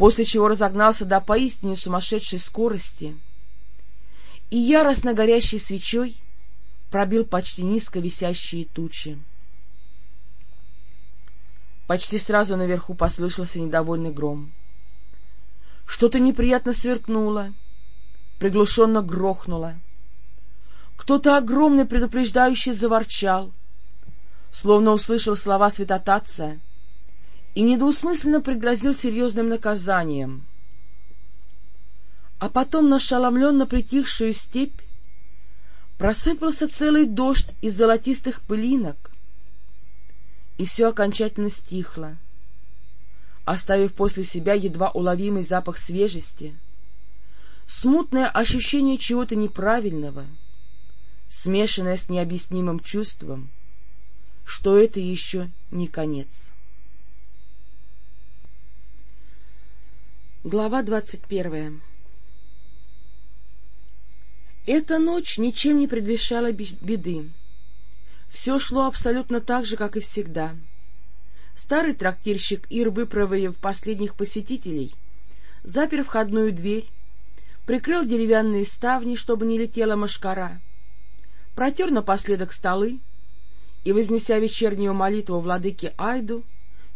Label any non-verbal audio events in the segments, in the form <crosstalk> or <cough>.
после чего разогнался до поистине сумасшедшей скорости и яростно горящей свечой пробил почти низко висящие тучи. Почти сразу наверху послышался недовольный гром. Что-то неприятно сверкнуло, приглушенно грохнуло. Кто-то огромный предупреждающий заворчал, словно услышал слова святотатца и недоусмысленно пригрозил серьезным наказанием. А потом на ошеломленно притихшую степь просыпался целый дождь из золотистых пылинок, и все окончательно стихло, оставив после себя едва уловимый запах свежести, смутное ощущение чего-то неправильного, смешанное с необъяснимым чувством, что это еще не конец. Глава двадцать первая Эта ночь ничем не предвещала беды. Все шло абсолютно так же, как и всегда. Старый трактирщик Ир, выпроводив последних посетителей, запер входную дверь, прикрыл деревянные ставни, чтобы не летела мошкара, протер напоследок столы и, вознеся вечернюю молитву владыке Айду,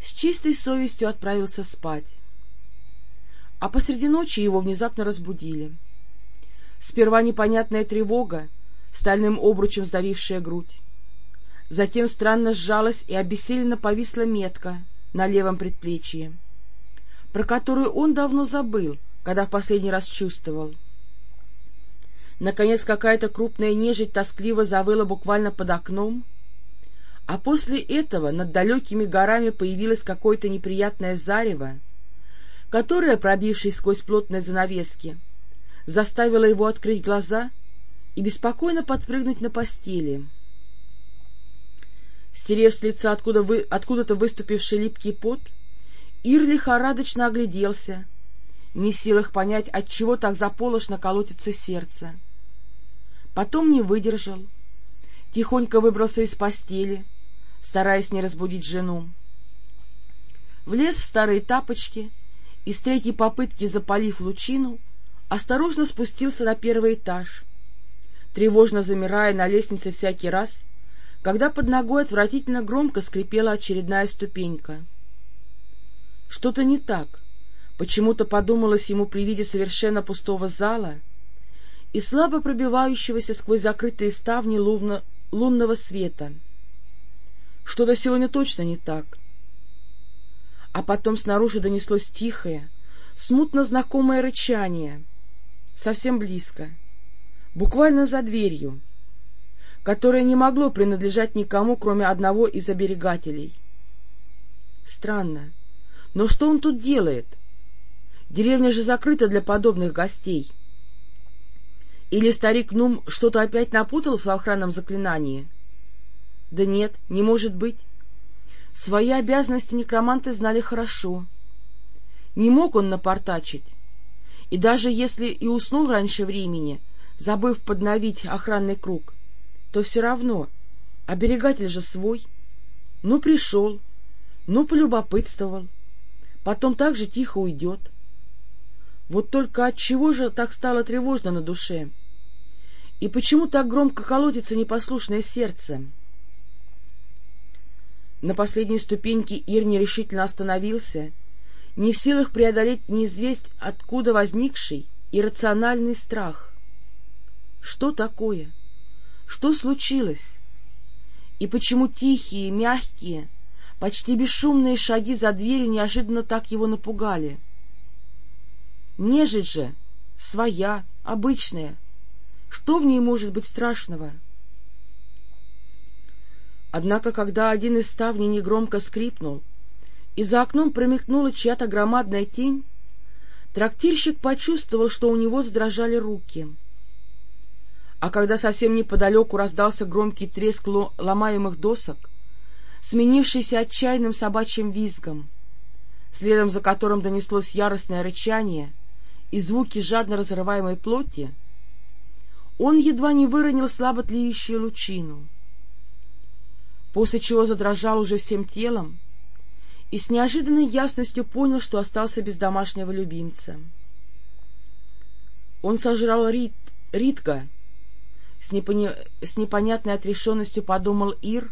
с чистой совестью отправился спать а посреди ночи его внезапно разбудили. Сперва непонятная тревога, стальным обручем сдавившая грудь. Затем странно сжалась и обессиленно повисла метка на левом предплечье, про которую он давно забыл, когда в последний раз чувствовал. Наконец какая-то крупная нежить тоскливо завыла буквально под окном, а после этого над далекими горами появилось какое-то неприятное зарево, которая, пробившись сквозь плотные занавески, заставила его открыть глаза и беспокойно подпрыгнуть на постели. Стерев с лица откуда вы, откуда-то выступивший липкий пот, Ир лихорадочно огляделся, не в силах понять, от чего так заполошно колотится сердце. Потом не выдержал, тихонько выбрался из постели, стараясь не разбудить жену. Влез в старые тапочки — и с третьей попытки запалив лучину, осторожно спустился на первый этаж, тревожно замирая на лестнице всякий раз, когда под ногой отвратительно громко скрипела очередная ступенька. Что-то не так, почему-то подумалось ему при виде совершенно пустого зала и слабо пробивающегося сквозь закрытые ставни лунно, лунного света. Что-то сегодня точно не так — а потом снаружи донеслось тихое, смутно знакомое рычание, совсем близко, буквально за дверью, которое не могло принадлежать никому, кроме одного из оберегателей. Странно, но что он тут делает? Деревня же закрыта для подобных гостей. Или старик Нум что-то опять напутал в охранном заклинании? Да нет, не может быть. Свои обязанности некроманты знали хорошо. Не мог он напортачить. И даже если и уснул раньше времени, забыв подновить охранный круг, то все равно оберегатель же свой. Ну, пришел, ну, полюбопытствовал, потом так же тихо уйдет. Вот только от чего же так стало тревожно на душе? И почему так громко колотится непослушное сердце? На последней ступеньке Ир нерешительно остановился, не в силах преодолеть неизвесть, откуда возникший иррациональный страх. Что такое? Что случилось? И почему тихие, мягкие, почти бесшумные шаги за дверью неожиданно так его напугали? Нежить же, своя, обычная. Что в ней может быть страшного? — Однако, когда один из ставней негромко скрипнул, и за окном промелькнула чья-то громадная тень, трактирщик почувствовал, что у него задрожали руки. А когда совсем неподалеку раздался громкий треск ломаемых досок, сменившийся отчаянным собачьим визгом, следом за которым донеслось яростное рычание и звуки жадно разрываемой плоти, он едва не выронил слабо тлеющую лучину — после чего задрожал уже всем телом и с неожиданной ясностью понял, что остался без домашнего любимца. Он сожрал Рит, Ритка. С, непони... с непонятной отрешенностью подумал Ир,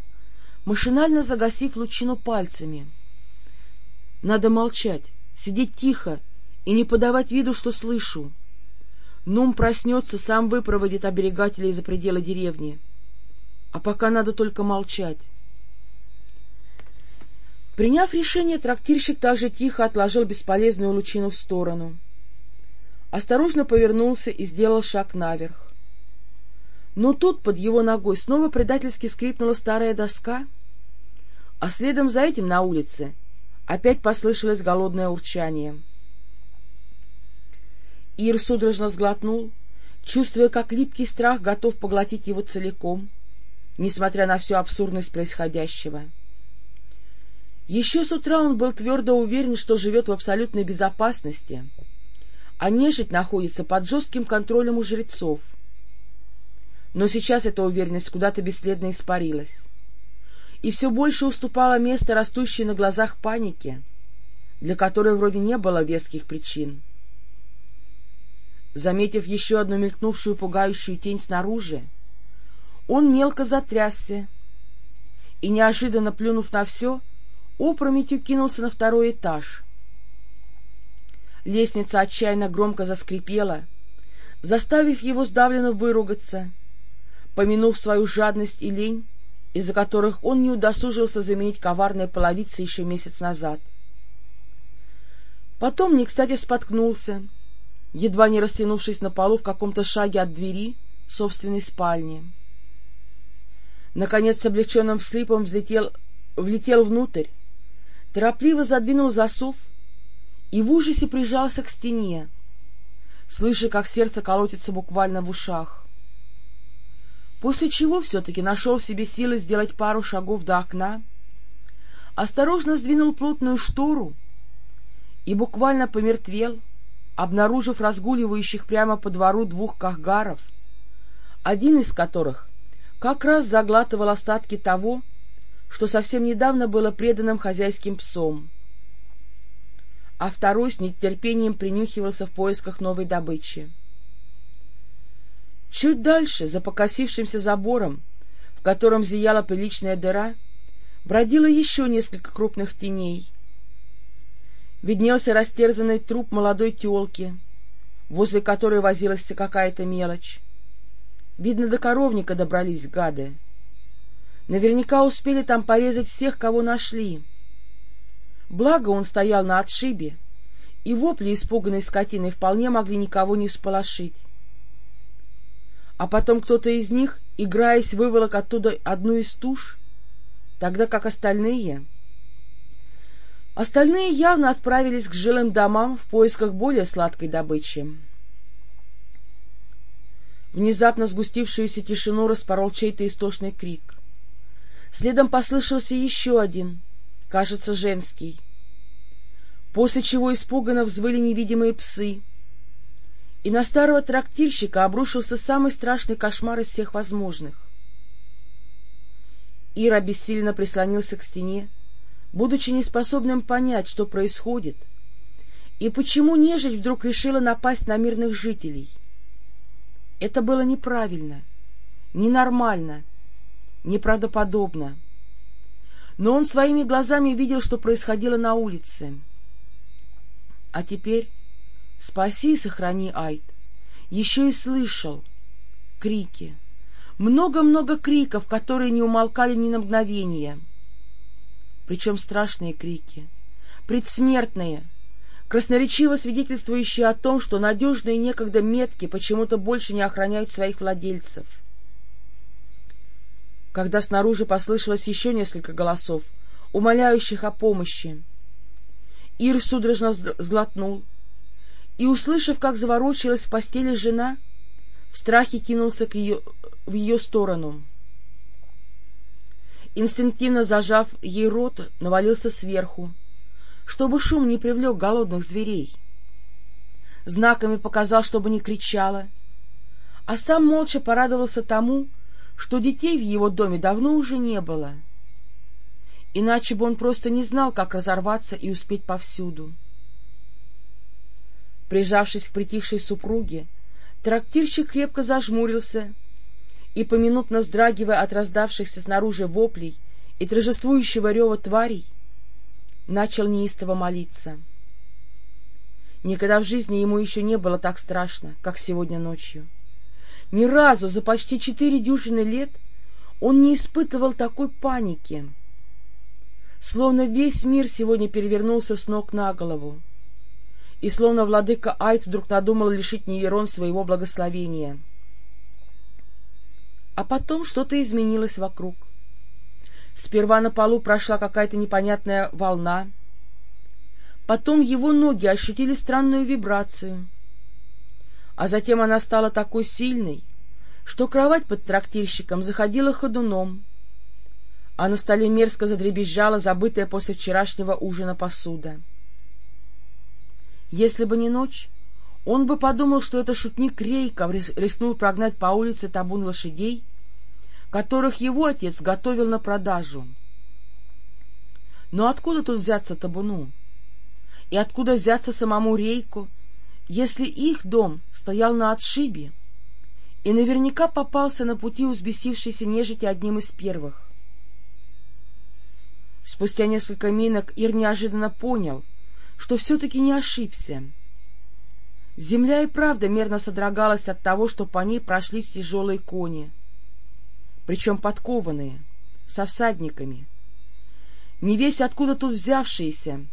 машинально загасив лучину пальцами. Надо молчать, сидеть тихо и не подавать виду, что слышу. Нум проснется, сам выпроводит оберегателей за пределы деревни. А пока надо только молчать. Приняв решение, трактирщик также тихо отложил бесполезную лучину в сторону. Осторожно повернулся и сделал шаг наверх. Но тут под его ногой снова предательски скрипнула старая доска, а следом за этим на улице опять послышалось голодное урчание. Ир судорожно сглотнул, чувствуя, как липкий страх готов поглотить его целиком, несмотря на всю абсурдность происходящего. Еще с утра он был твердо уверен, что живет в абсолютной безопасности, а нежить находится под жестким контролем у жрецов. Но сейчас эта уверенность куда-то бесследно испарилась, и все больше уступала место растущей на глазах панике, для которой вроде не было веских причин. Заметив еще одну мелькнувшую пугающую тень снаружи, он мелко затрясся и, неожиданно плюнув на все, опрометью кинулся на второй этаж. Лестница отчаянно громко заскрипела, заставив его сдавленно выругаться, помянув свою жадность и лень, из-за которых он не удосужился заменить коварные половицы еще месяц назад. Потом не кстати споткнулся, едва не растянувшись на полу в каком-то шаге от двери собственной спальни. Наконец с облегченным вслипом взлетел, влетел внутрь, торопливо задвинул засов и в ужасе прижался к стене, слыша, как сердце колотится буквально в ушах. После чего все-таки нашел в себе силы сделать пару шагов до окна, осторожно сдвинул плотную штору и буквально помертвел, обнаружив разгуливающих прямо по двору двух кахгаров, один из которых как раз заглатывал остатки того, что совсем недавно было преданным хозяйским псом, а второй с нетерпением принюхивался в поисках новой добычи. Чуть дальше, за покосившимся забором, в котором зияла приличная дыра, бродило еще несколько крупных теней — виднелся растерзанный труп молодой телки, возле которой возилась какая-то мелочь. Видно, до коровника добрались гады. Наверняка успели там порезать всех, кого нашли. Благо он стоял на отшибе, и вопли испуганной скотины вполне могли никого не всполошить. А потом кто-то из них, играясь, выволок оттуда одну из туш, тогда как остальные Остальные явно отправились к жилым домам в поисках более сладкой добычи. Внезапно сгустившуюся тишину распорол чей-то истошный крик. Следом послышался еще один, кажется, женский. После чего испуганно взвыли невидимые псы, и на старого трактирщика обрушился самый страшный кошмар из всех возможных. Ира бессильно прислонился к стене, будучи неспособным понять, что происходит, и почему нежить вдруг решила напасть на мирных жителей. Это было неправильно, ненормально, неправдоподобно. Но он своими глазами видел, что происходило на улице. А теперь спаси и сохрани, Айд, еще и слышал крики, много-много криков, которые не умолкали ни на мгновение — причем страшные крики, предсмертные, красноречиво свидетельствующие о том, что надежные некогда метки почему-то больше не охраняют своих владельцев. Когда снаружи послышалось еще несколько голосов, умоляющих о помощи, Ир судорожно сглотнул и, услышав, как заворочилась в постели жена, в страхе кинулся к ее, в ее сторону инстинктивно зажав ей рот, навалился сверху, чтобы шум не привлек голодных зверей. Знаками показал, чтобы не кричала, а сам молча порадовался тому, что детей в его доме давно уже не было. иначе бы он просто не знал, как разорваться и успеть повсюду. Прижавшись к притихшей супруге, трактирщик крепко зажмурился и, поминутно вздрагивая от раздавшихся снаружи воплей и торжествующего рева тварей, начал неистово молиться. Никогда в жизни ему еще не было так страшно, как сегодня ночью. Ни разу за почти четыре дюжины лет он не испытывал такой паники. Словно весь мир сегодня перевернулся с ног на голову, и словно владыка Айт вдруг надумал лишить Неверон своего благословения. А потом что-то изменилось вокруг. Сперва на полу прошла какая-то непонятная волна, потом его ноги ощутили странную вибрацию, а затем она стала такой сильной, что кровать под трактирщиком заходила ходуном, а на столе мерзко задребезжала забытая после вчерашнего ужина посуда. Если бы не ночь, он бы подумал, что это шутник Рейков рискнул прогнать по улице табун лошадей, которых его отец готовил на продажу. Но откуда тут взяться табуну? И откуда взяться самому Рейку, если их дом стоял на отшибе и наверняка попался на пути взбесившейся нежити одним из первых? Спустя несколько минок Ир неожиданно понял, что все-таки не ошибся. Земля и правда мерно содрогалась от того, что по ней прошлись тяжелые кони, причем подкованные, со всадниками. Не весь откуда тут взявшиеся,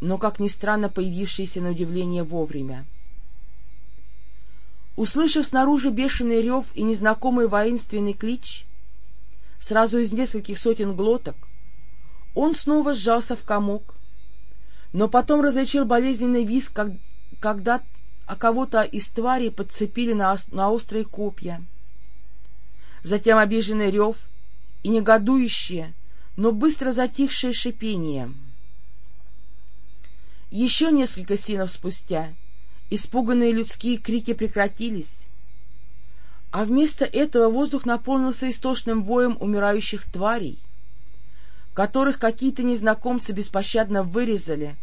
но, как ни странно, появившиеся на удивление вовремя. Услышав снаружи бешеный рев и незнакомый воинственный клич, сразу из нескольких сотен глоток, он снова сжался в комок, но потом различил болезненный визг, как, когда а кого-то из тварей подцепили на, на острые копья. Затем обиженный рев и негодующее, но быстро затихшее шипение. Еще несколько синов спустя испуганные людские крики прекратились, а вместо этого воздух наполнился истошным воем умирающих тварей, которых какие-то незнакомцы беспощадно вырезали,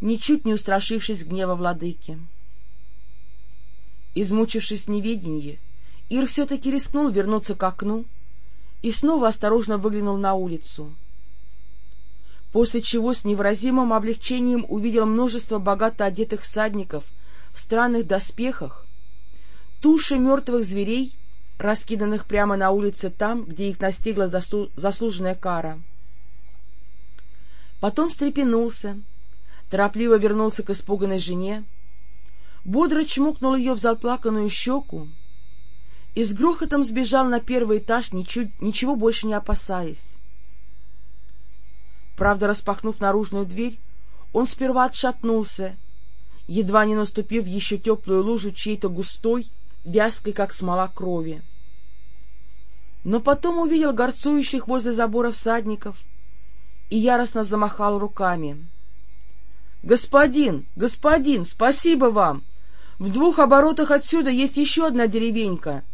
ничуть не устрашившись гнева владыки. Измучившись неведенье, Ир все-таки рискнул вернуться к окну и снова осторожно выглянул на улицу, после чего с невыразимым облегчением увидел множество богато одетых всадников в странных доспехах, туши мертвых зверей, раскиданных прямо на улице там, где их настигла заслуженная кара. Потом встрепенулся, торопливо вернулся к испуганной жене, бодро чмокнул ее в заплаканную щеку и с грохотом сбежал на первый этаж, ничего, ничего больше не опасаясь. Правда, распахнув наружную дверь, он сперва отшатнулся, едва не наступив еще теплую лужу чьей-то густой, вязкой, как смола крови. Но потом увидел горцующих возле забора всадников — и яростно замахал руками. — Господин, господин, спасибо вам! В двух оборотах отсюда есть еще одна деревенька.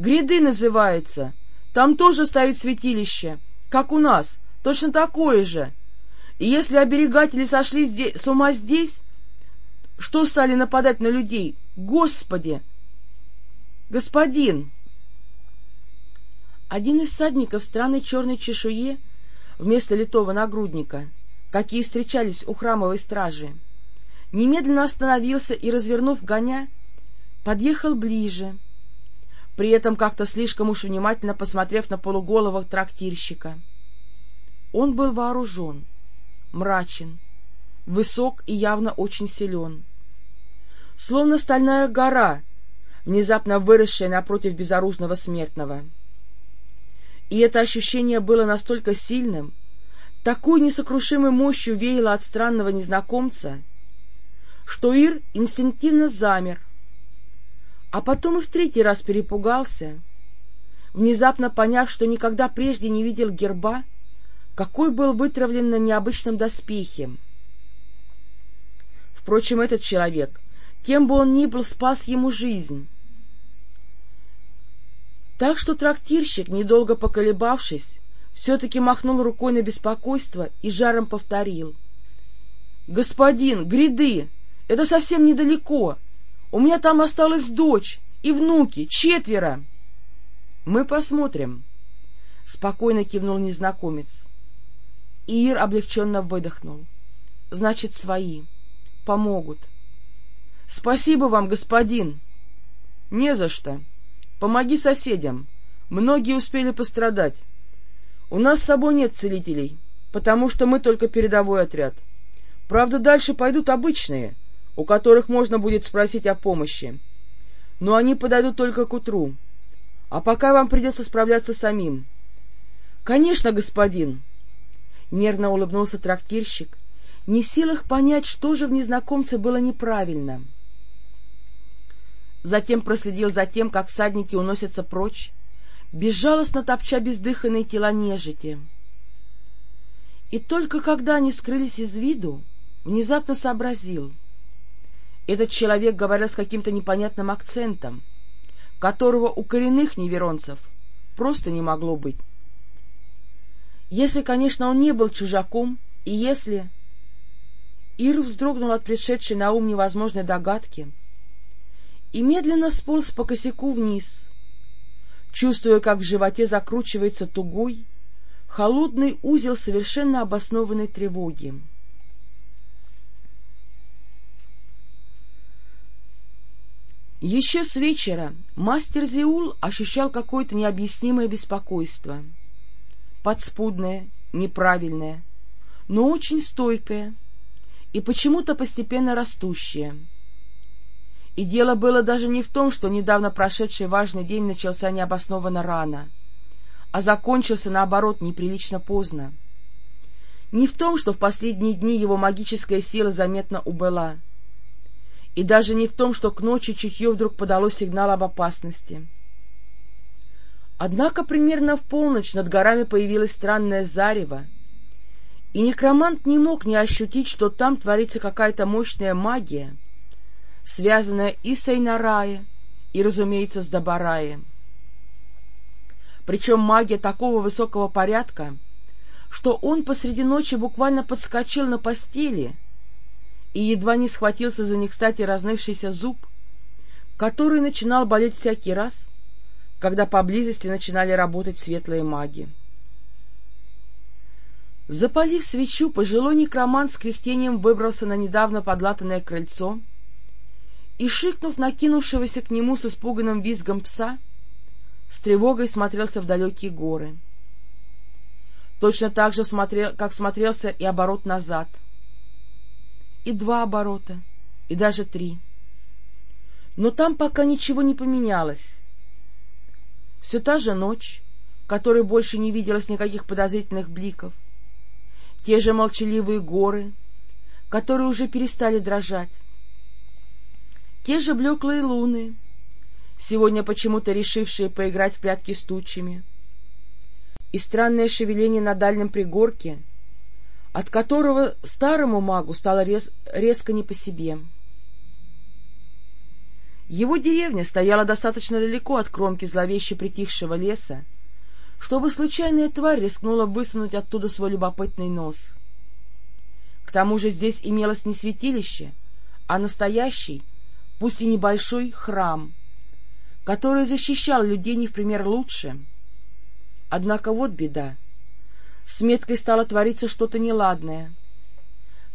Гряды называется. Там тоже стоит святилище, как у нас, точно такое же. И если оберегатели сошли с ума здесь, что стали нападать на людей? Господи! Господин! Один из садников странной черной чешуе вместо литого нагрудника, какие встречались у храмовой стражи, немедленно остановился и, развернув гоня, подъехал ближе, при этом как-то слишком уж внимательно посмотрев на полуголого трактирщика. Он был вооружен, мрачен, высок и явно очень силен. Словно стальная гора, внезапно выросшая напротив безоружного смертного — и это ощущение было настолько сильным, такой несокрушимой мощью веяло от странного незнакомца, что Ир инстинктивно замер, а потом и в третий раз перепугался, внезапно поняв, что никогда прежде не видел герба, какой был вытравлен на необычном доспехе. Впрочем, этот человек, кем бы он ни был, спас ему жизнь. Так что трактирщик, недолго поколебавшись, все-таки махнул рукой на беспокойство и жаром повторил. — Господин, гряды! Это совсем недалеко! У меня там осталась дочь и внуки, четверо! — Мы посмотрим, — спокойно кивнул незнакомец. Иир облегченно выдохнул. — Значит, свои. Помогут. — Спасибо вам, господин! — Не за что. Помоги соседям. Многие успели пострадать. У нас с собой нет целителей, потому что мы только передовой отряд. Правда, дальше пойдут обычные, у которых можно будет спросить о помощи. Но они подойдут только к утру. А пока вам придется справляться самим. — Конечно, господин! — нервно улыбнулся трактирщик, не в силах понять, что же в незнакомце было неправильно. Затем проследил за тем, как всадники уносятся прочь, безжалостно топча бездыханные тела нежити. И только когда они скрылись из виду, внезапно сообразил. Этот человек говорил с каким-то непонятным акцентом, которого у коренных неверонцев просто не могло быть. Если, конечно, он не был чужаком, и если... Ир вздрогнул от пришедшей на ум невозможной догадки и медленно сполз по косяку вниз, чувствуя, как в животе закручивается тугой, холодный узел совершенно обоснованной тревоги. Еще с вечера мастер Зиул ощущал какое-то необъяснимое беспокойство. Подспудное, неправильное, но очень стойкое и почему-то постепенно растущее — и дело было даже не в том, что недавно прошедший важный день начался необоснованно рано, а закончился, наоборот, неприлично поздно. Не в том, что в последние дни его магическая сила заметно убыла, и даже не в том, что к ночи чутье вдруг подало сигнал об опасности. Однако примерно в полночь над горами появилось странное зарево, и некромант не мог не ощутить, что там творится какая-то мощная магия — связанная и с Эйнарае, и, разумеется, с Дабарае. Причем магия такого высокого порядка, что он посреди ночи буквально подскочил на постели и едва не схватился за не кстати разнывшийся зуб, который начинал болеть всякий раз, когда поблизости начинали работать светлые маги. Запалив свечу, пожилой некромант с кряхтением выбрался на недавно подлатанное крыльцо и, шикнув накинувшегося к нему с испуганным визгом пса, с тревогой смотрелся в далекие горы. Точно так же, смотрел, как смотрелся и оборот назад. И два оборота, и даже три. Но там пока ничего не поменялось. Все та же ночь, которой больше не виделось никаких подозрительных бликов, те же молчаливые горы, которые уже перестали дрожать, те же блеклые луны, сегодня почему-то решившие поиграть в прятки с тучами, и странное шевеление на дальнем пригорке, от которого старому магу стало рез резко не по себе. Его деревня стояла достаточно далеко от кромки зловеще притихшего леса, чтобы случайная тварь рискнула высунуть оттуда свой любопытный нос. К тому же здесь имелось не святилище, а настоящий, пусть и небольшой, храм, который защищал людей не в пример лучше. Однако вот беда. С меткой стало твориться что-то неладное.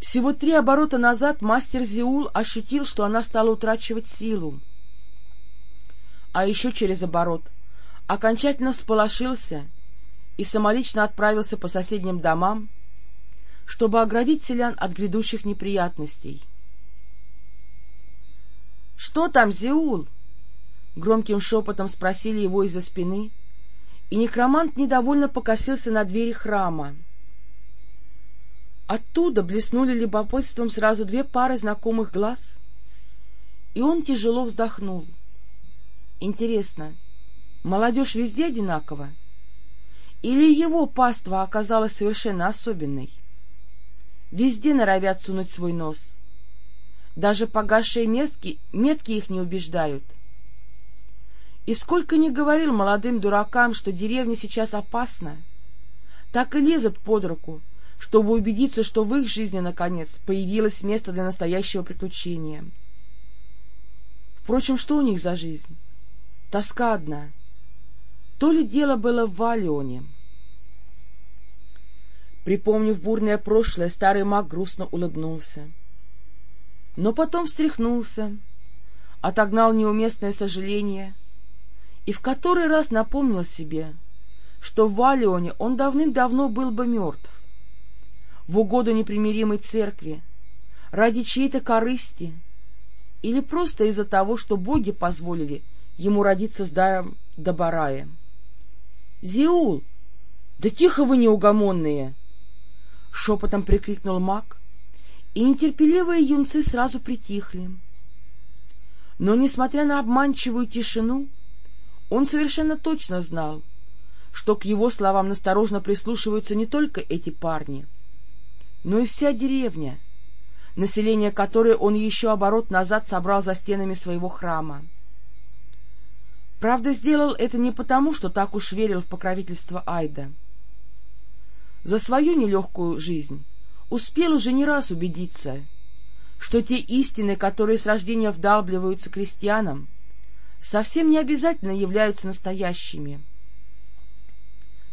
Всего три оборота назад мастер Зиул ощутил, что она стала утрачивать силу. А еще через оборот окончательно всполошился и самолично отправился по соседним домам, чтобы оградить селян от грядущих неприятностей. — Что там, Зеул? — громким шепотом спросили его из-за спины, и некромант недовольно покосился на двери храма. Оттуда блеснули любопытством сразу две пары знакомых глаз, и он тяжело вздохнул. Интересно, молодежь везде одинакова? Или его паства оказалась совершенно особенной? Везде норовят сунуть свой нос. Даже погасшие метки, метки их не убеждают. И сколько ни говорил молодым дуракам, что деревня сейчас опасна, так и лезут под руку, чтобы убедиться, что в их жизни, наконец, появилось место для настоящего приключения. Впрочем, что у них за жизнь? Тоска одна. То ли дело было в Валионе. Припомнив бурное прошлое, старый маг грустно улыбнулся. Но потом встряхнулся, отогнал неуместное сожаление и в который раз напомнил себе, что в Валионе он давным-давно был бы мертв, в угоду непримиримой церкви, ради чьей-то корысти или просто из-за того, что боги позволили ему родиться с даром Добарая. — Зиул! Да тихо вы, неугомонные! — шепотом прикрикнул маг, и нетерпеливые юнцы сразу притихли. Но, несмотря на обманчивую тишину, он совершенно точно знал, что к его словам насторожно прислушиваются не только эти парни, но и вся деревня, население которой он еще оборот назад собрал за стенами своего храма. Правда, сделал это не потому, что так уж верил в покровительство Айда. За свою нелегкую жизнь успел уже не раз убедиться, что те истины, которые с рождения вдалбливаются крестьянам, совсем не обязательно являются настоящими.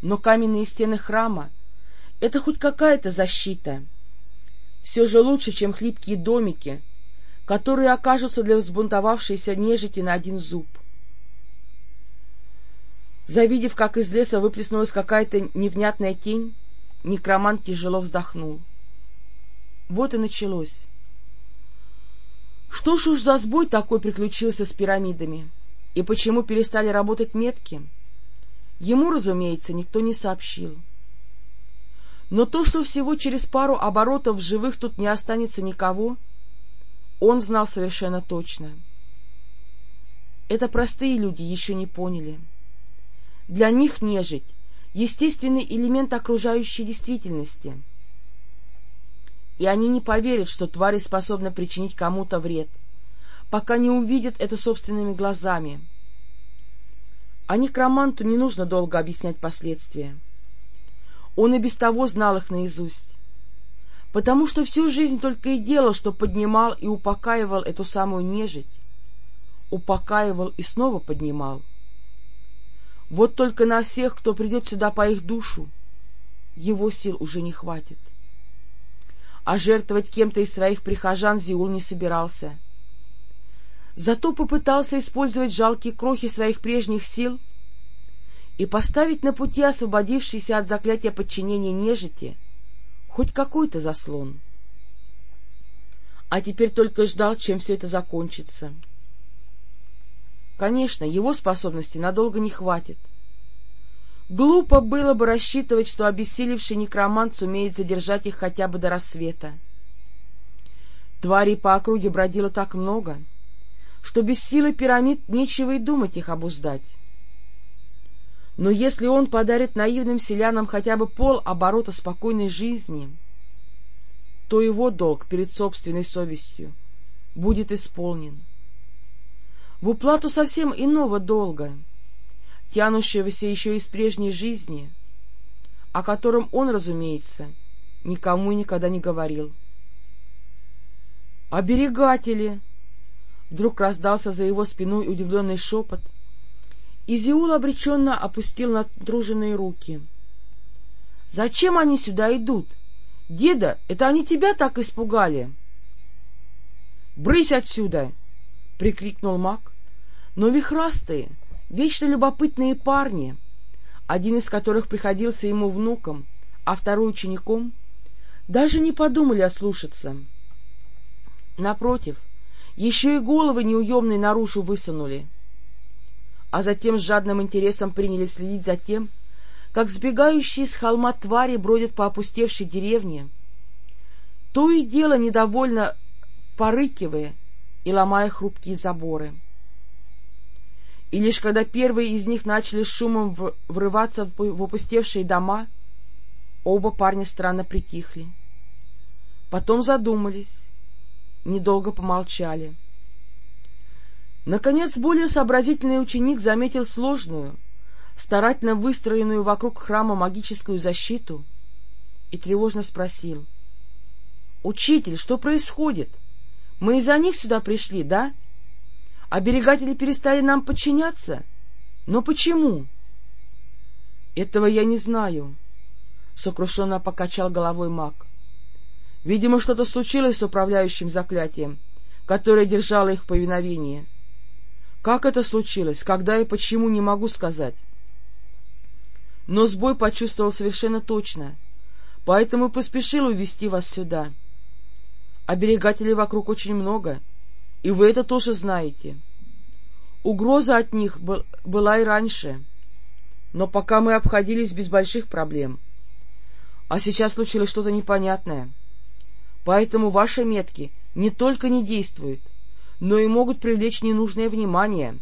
Но каменные стены храма — это хоть какая-то защита. Все же лучше, чем хлипкие домики, которые окажутся для взбунтовавшейся нежити на один зуб. Завидев, как из леса выплеснулась какая-то невнятная тень, некромант тяжело вздохнул. Вот и началось. Что ж уж за сбой такой приключился с пирамидами? И почему перестали работать метки? Ему, разумеется, никто не сообщил. Но то, что всего через пару оборотов живых тут не останется никого, он знал совершенно точно. Это простые люди еще не поняли. Для них нежить — естественный элемент окружающей действительности — и они не поверят, что твари способны причинить кому-то вред, пока не увидят это собственными глазами. А некроманту не нужно долго объяснять последствия. Он и без того знал их наизусть, потому что всю жизнь только и делал, что поднимал и упокаивал эту самую нежить, упокаивал и снова поднимал. Вот только на всех, кто придет сюда по их душу, его сил уже не хватит а жертвовать кем-то из своих прихожан Зиул не собирался. Зато попытался использовать жалкие крохи своих прежних сил и поставить на пути освободившийся от заклятия подчинения нежити хоть какой-то заслон. А теперь только ждал, чем все это закончится. Конечно, его способностей надолго не хватит. Глупо было бы рассчитывать, что обессилевший некромант сумеет задержать их хотя бы до рассвета. Тварей по округе бродило так много, что без силы пирамид нечего и думать их обуздать. Но если он подарит наивным селянам хотя бы пол оборота спокойной жизни, то его долг перед собственной совестью будет исполнен. В уплату совсем иного долга — тянущегося еще из прежней жизни, о котором он, разумеется, никому никогда не говорил. «Оберегатели!» Вдруг раздался за его спиной удивленный шепот, и Зиул обреченно опустил натруженные руки. «Зачем они сюда идут? Деда, это они тебя так испугали?» «Брысь отсюда!» — прикрикнул маг, но вихрастые, Вечно любопытные парни, один из которых приходился ему внуком, а второй учеником, даже не подумали ослушаться. Напротив, еще и головы неуемные наружу высунули, а затем с жадным интересом приняли следить за тем, как сбегающие с холма твари бродят по опустевшей деревне, то и дело недовольно порыкивая и ломая хрупкие заборы. И лишь когда первые из них начали шумом врываться в опустевшие дома, оба парня странно притихли. Потом задумались, недолго помолчали. Наконец, более сообразительный ученик заметил сложную, старательно выстроенную вокруг храма магическую защиту, и тревожно спросил. — Учитель, что происходит? Мы из-за них сюда пришли, да? Оберегатели перестали нам подчиняться? Но почему? — Этого я не знаю, — сокрушенно покачал головой маг. — Видимо, что-то случилось с управляющим заклятием, которое держало их в повиновении. Как это случилось, когда и почему, не могу сказать. Но сбой почувствовал совершенно точно, поэтому поспешил увести вас сюда. Оберегателей вокруг очень много, и вы это тоже знаете. Угроза от них был, была и раньше, но пока мы обходились без больших проблем. А сейчас случилось что-то непонятное. Поэтому ваши метки не только не действуют, но и могут привлечь ненужное внимание.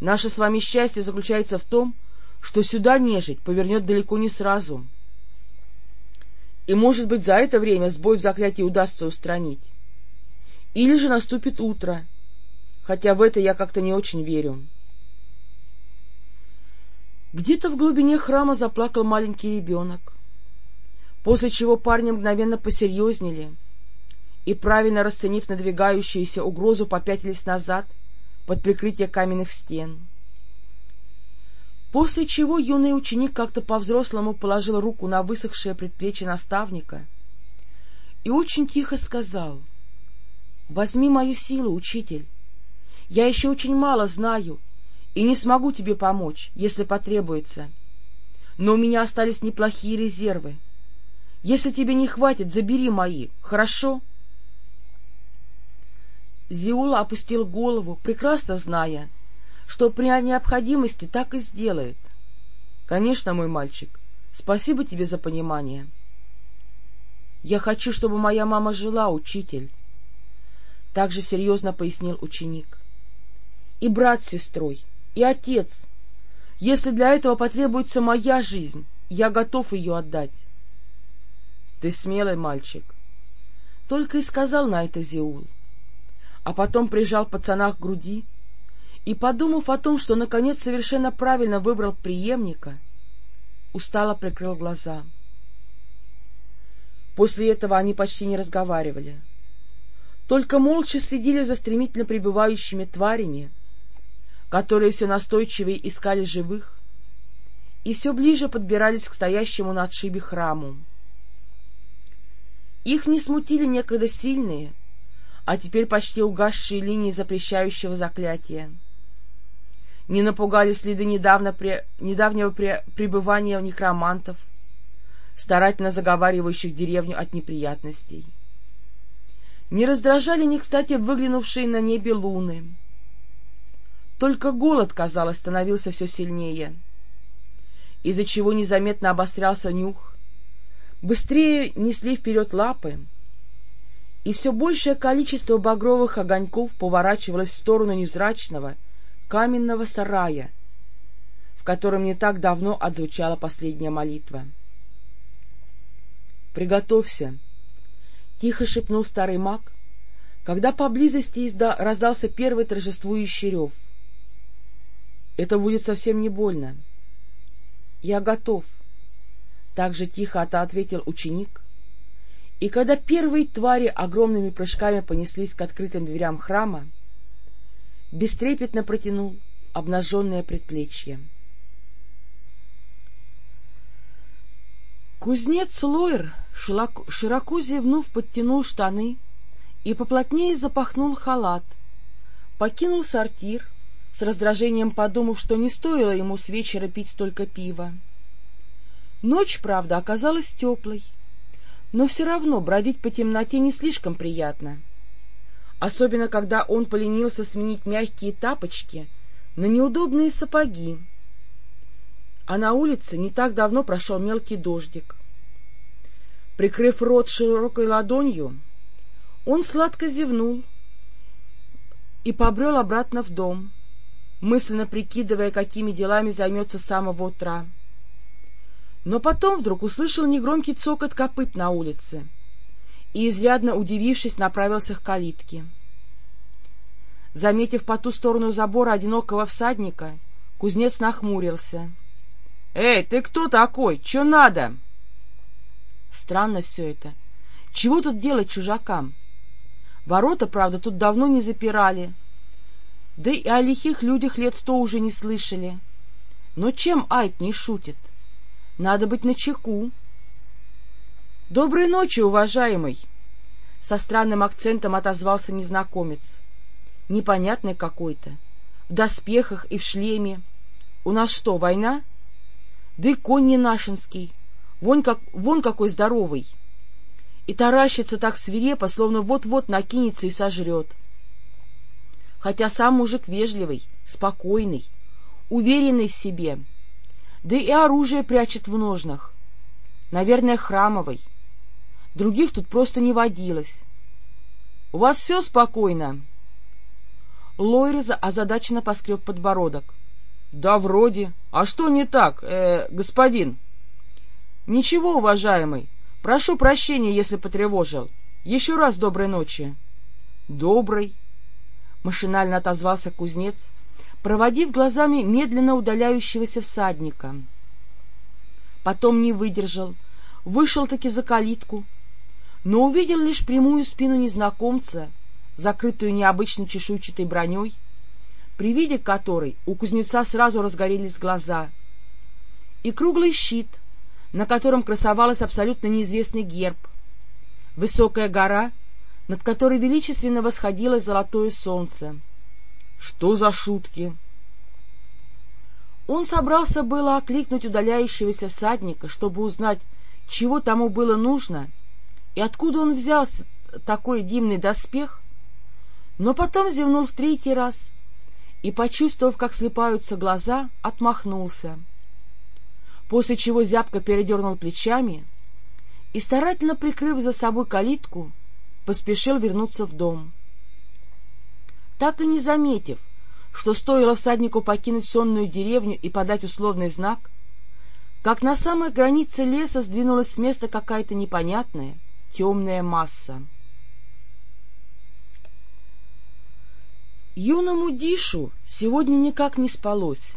Наше с вами счастье заключается в том, что сюда нежить повернет далеко не сразу. И, может быть, за это время сбой в заклятии удастся устранить. Или же наступит утро, хотя в это я как-то не очень верю. Где-то в глубине храма заплакал маленький ребенок, после чего парни мгновенно посерьезнели и, правильно расценив надвигающуюся угрозу, попятились назад под прикрытие каменных стен. После чего юный ученик как-то по-взрослому положил руку на высохшее предплечье наставника и очень тихо сказал, «Возьми мою силу, учитель. Я еще очень мало знаю и не смогу тебе помочь, если потребуется. Но у меня остались неплохие резервы. Если тебе не хватит, забери мои, хорошо?» Зиула опустил голову, прекрасно зная, что при необходимости так и сделает. — Конечно, мой мальчик, спасибо тебе за понимание. — Я хочу, чтобы моя мама жила, учитель. Также серьезно пояснил ученик. — И брат с сестрой, и отец. Если для этого потребуется моя жизнь, я готов ее отдать. — Ты смелый мальчик. Только и сказал на это Зиул. А потом прижал пацана к груди и, подумав о том, что, наконец, совершенно правильно выбрал преемника, устало прикрыл глаза. После этого они почти не разговаривали, только молча следили за стремительно прибывающими тварями, которые все настойчивее искали живых и все ближе подбирались к стоящему на отшибе храму. Их не смутили некогда сильные, а теперь почти угасшие линии запрещающего заклятия не напугали следы недавно при... недавнего при... пребывания некромантов, старательно заговаривающих деревню от неприятностей. Не раздражали не кстати выглянувшие на небе луны. Только голод, казалось, становился все сильнее, из-за чего незаметно обострялся нюх, быстрее несли вперед лапы, и все большее количество багровых огоньков поворачивалось в сторону невзрачного, каменного сарая, в котором не так давно отзвучала последняя молитва. «Приготовься!» — тихо шепнул старый маг, когда поблизости изда... раздался первый торжествующий рев. «Это будет совсем не больно». «Я готов», — так же тихо ответил ученик, и когда первые твари огромными прыжками понеслись к открытым дверям храма, бестрепетно протянул обнаженное предплечье. Кузнец Лойер, широко зевнув, подтянул штаны и поплотнее запахнул халат, покинул сортир, с раздражением подумав, что не стоило ему с вечера пить столько пива. Ночь, правда, оказалась теплой, но все равно бродить по темноте не слишком приятно — особенно когда он поленился сменить мягкие тапочки на неудобные сапоги. А на улице не так давно прошел мелкий дождик. Прикрыв рот широкой ладонью, он сладко зевнул и побрел обратно в дом, мысленно прикидывая, какими делами займется с самого утра. Но потом вдруг услышал негромкий цокот копыт на улице — и, изрядно удивившись, направился к калитке. Заметив по ту сторону забора одинокого всадника, Кузнец нахмурился. — Эй, ты кто такой? Че надо? Странно все это. Чего тут делать чужакам? Ворота, правда, тут давно не запирали. Да и о лихих людях лет сто уже не слышали. Но чем Айт не шутит? Надо быть начеку. — Доброй ночи, уважаемый! — со странным акцентом отозвался незнакомец. Непонятный какой-то, в доспехах и в шлеме. У нас что, война? Да и конь не нашинский, вон, как, вон какой здоровый. И таращится так свирепо, словно вот-вот накинется и сожрет. Хотя сам мужик вежливый, спокойный, уверенный в себе, да и оружие прячет в ножнах. Наверное, храмовый. Других тут просто не водилось. — У вас все спокойно? Лойрза озадаченно поскреб подбородок. — Да вроде. А что не так, э, господин? — Ничего, уважаемый. Прошу прощения, если потревожил. Еще раз доброй ночи. — Доброй. Машинально отозвался кузнец, проводив глазами медленно удаляющегося всадника. Потом не выдержал, вышел-таки за калитку, но увидел лишь прямую спину незнакомца, закрытую необычной чешуйчатой броней, при виде которой у кузнеца сразу разгорелись глаза, и круглый щит, на котором красовалась абсолютно неизвестный герб, высокая гора, над которой величественно восходило золотое солнце — что за шутки? Он собрался было окликнуть удаляющегося всадника, чтобы узнать, чего тому было нужно и откуда он взял такой дивный доспех, но потом зевнул в третий раз и, почувствовав, как слепаются глаза, отмахнулся, после чего зябко передернул плечами и, старательно прикрыв за собой калитку, поспешил вернуться в дом так и не заметив, что стоило всаднику покинуть сонную деревню и подать условный знак, как на самой границе леса сдвинулась с места какая-то непонятная темная масса. Юному Дишу сегодня никак не спалось.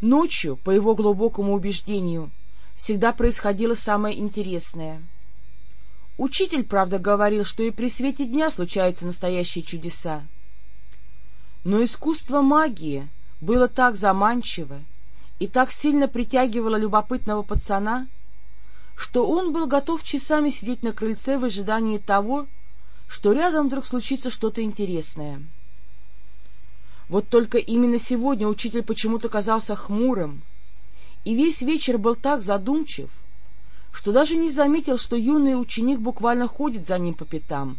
Ночью, по его глубокому убеждению, всегда происходило самое интересное. Учитель, правда, говорил, что и при свете дня случаются настоящие чудеса. Но искусство магии было так заманчиво и так сильно притягивало любопытного пацана, что он был готов часами сидеть на крыльце в ожидании того, что рядом вдруг случится что-то интересное. Вот только именно сегодня учитель почему-то казался хмурым, и весь вечер был так задумчив, что даже не заметил, что юный ученик буквально ходит за ним по пятам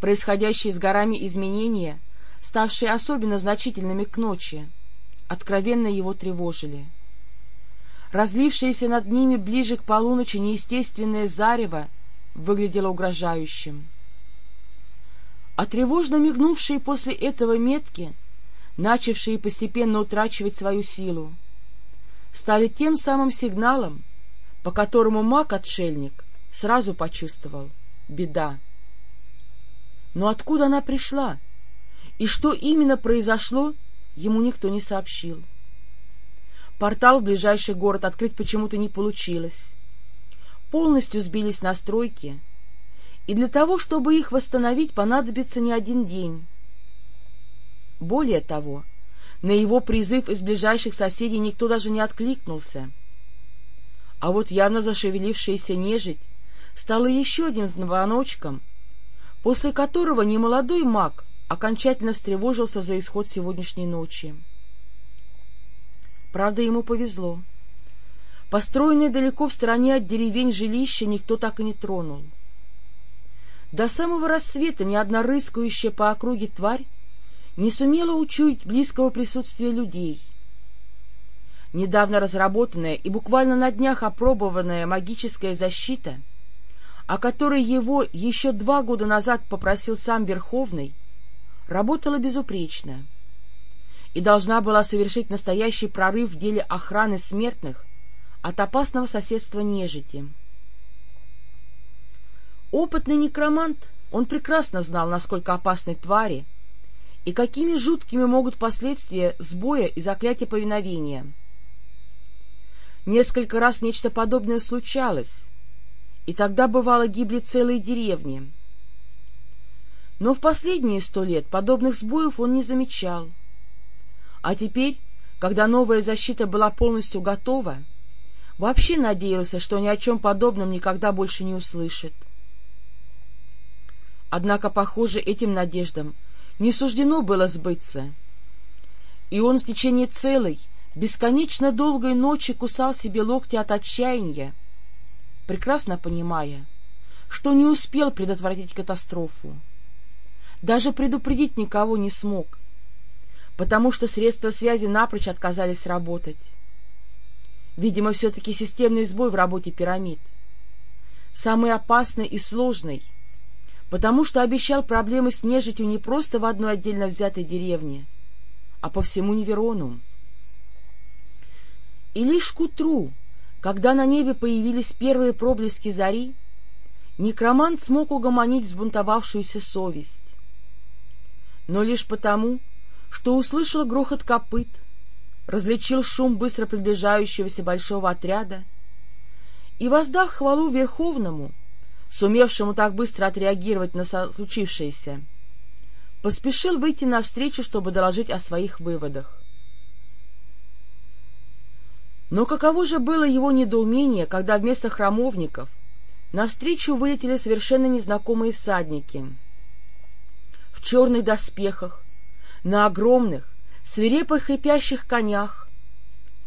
происходящие с горами изменения, ставшие особенно значительными к ночи, откровенно его тревожили. Разлившееся над ними ближе к полуночи неестественное зарево выглядело угрожающим. А тревожно мигнувшие после этого метки, начавшие постепенно утрачивать свою силу, стали тем самым сигналом, по которому маг-отшельник сразу почувствовал — беда. Но откуда она пришла? И что именно произошло, ему никто не сообщил. Портал в ближайший город открыть почему-то не получилось. Полностью сбились настройки, и для того, чтобы их восстановить, понадобится не один день. Более того, на его призыв из ближайших соседей никто даже не откликнулся. А вот явно зашевелившаяся нежить стала еще одним звоночком — после которого немолодой маг окончательно встревожился за исход сегодняшней ночи. Правда, ему повезло. Построенное далеко в стороне от деревень жилища никто так и не тронул. До самого рассвета ни одна рыскающая по округе тварь не сумела учуять близкого присутствия людей. Недавно разработанная и буквально на днях опробованная магическая защита — о которой его еще два года назад попросил сам Верховный, работала безупречно и должна была совершить настоящий прорыв в деле охраны смертных от опасного соседства нежити. Опытный некромант, он прекрасно знал, насколько опасны твари, и какими жуткими могут последствия сбоя и заклятия повиновения. Несколько раз нечто подобное случалось, и тогда, бывало, гибли целые деревни. Но в последние сто лет подобных сбоев он не замечал. А теперь, когда новая защита была полностью готова, вообще надеялся, что ни о чем подобном никогда больше не услышит. Однако, похоже, этим надеждам не суждено было сбыться, и он в течение целой, бесконечно долгой ночи кусал себе локти от отчаяния, прекрасно понимая, что не успел предотвратить катастрофу. Даже предупредить никого не смог, потому что средства связи напрочь отказались работать. Видимо, все-таки системный сбой в работе пирамид. Самый опасный и сложный, потому что обещал проблемы с нежитью не просто в одной отдельно взятой деревне, а по всему Неверону. И лишь к утру, когда на небе появились первые проблески зари, некромант смог угомонить взбунтовавшуюся совесть. Но лишь потому, что услышал грохот копыт, различил шум быстро приближающегося большого отряда и, воздав хвалу Верховному, сумевшему так быстро отреагировать на случившееся, поспешил выйти навстречу, чтобы доложить о своих выводах. Но каково же было его недоумение, когда вместо храмовников навстречу вылетели совершенно незнакомые всадники в черных доспехах, на огромных, свирепых хрипящих конях,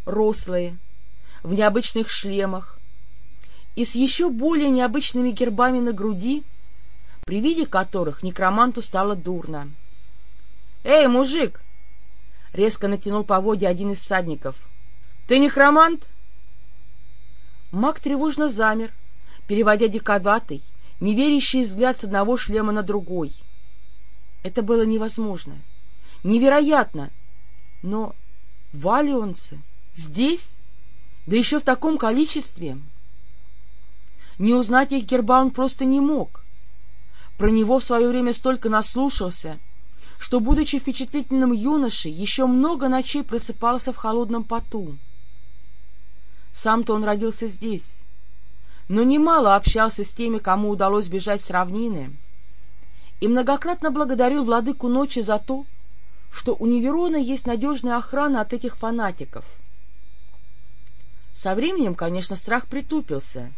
рослые, в необычных шлемах и с еще более необычными гербами на груди, при виде которых некроманту стало дурно. — Эй, мужик! — резко натянул поводья один из всадников. — Ты некромант? Маг тревожно замер, переводя диковатый, неверящий взгляд с одного шлема на другой. Это было невозможно. — Невероятно! Но валионцы здесь? Да еще в таком количестве! Не узнать их герба он просто не мог. Про него в свое время столько наслушался, что, будучи впечатлительным юношей, еще много ночей просыпался в холодном поту. Сам-то он родился здесь, но немало общался с теми, кому удалось бежать с равнины, и многократно благодарил владыку ночи за то, что у Неверона есть надежная охрана от этих фанатиков. Со временем, конечно, страх притупился.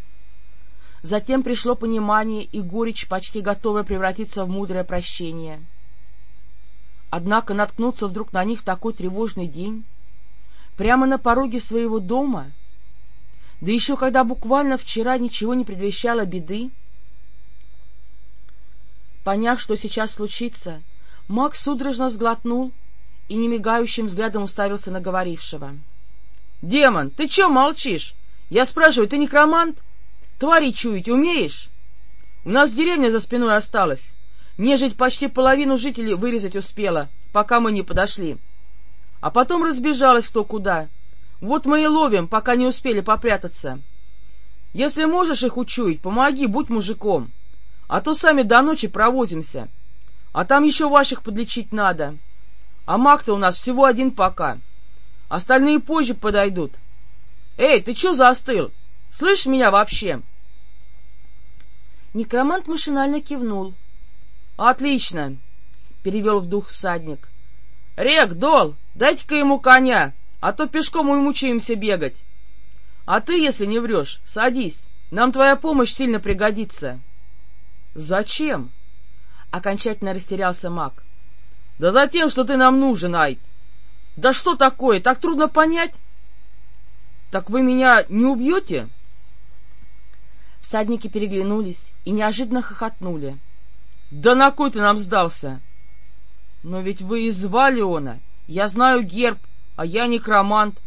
Затем пришло понимание и горечь, почти готовая превратиться в мудрое прощение. Однако наткнуться вдруг на них в такой тревожный день, прямо на пороге своего дома, да еще когда буквально вчера ничего не предвещало беды, поняв, что сейчас случится, Макс судорожно сглотнул и немигающим взглядом уставился на говорившего. — Демон, ты че молчишь? Я спрашиваю, ты некромант? Твари чуять умеешь? У нас деревня за спиной осталась. Нежить почти половину жителей вырезать успела, пока мы не подошли. А потом разбежалась кто куда. Вот мы и ловим, пока не успели попрятаться. Если можешь их учуять, помоги, будь мужиком. А то сами до ночи провозимся. — а там еще ваших подлечить надо. А маг-то у нас всего один пока. Остальные позже подойдут. Эй, ты че застыл? Слышишь меня вообще? Некромант машинально кивнул. — Отлично, — перевел в дух всадник. — Рек, Дол, дайте-ка ему коня, а то пешком мы мучаемся бегать. А ты, если не врешь, садись, нам твоя помощь сильно пригодится. — Зачем? Окончательно растерялся маг. — Да за тем, что ты нам нужен, Айд. Да что такое, так трудно понять? — Так вы меня не убьете? Всадники переглянулись и неожиданно хохотнули. — Да на кой ты нам сдался? — Но ведь вы из Валиона, я знаю герб, а я некромант.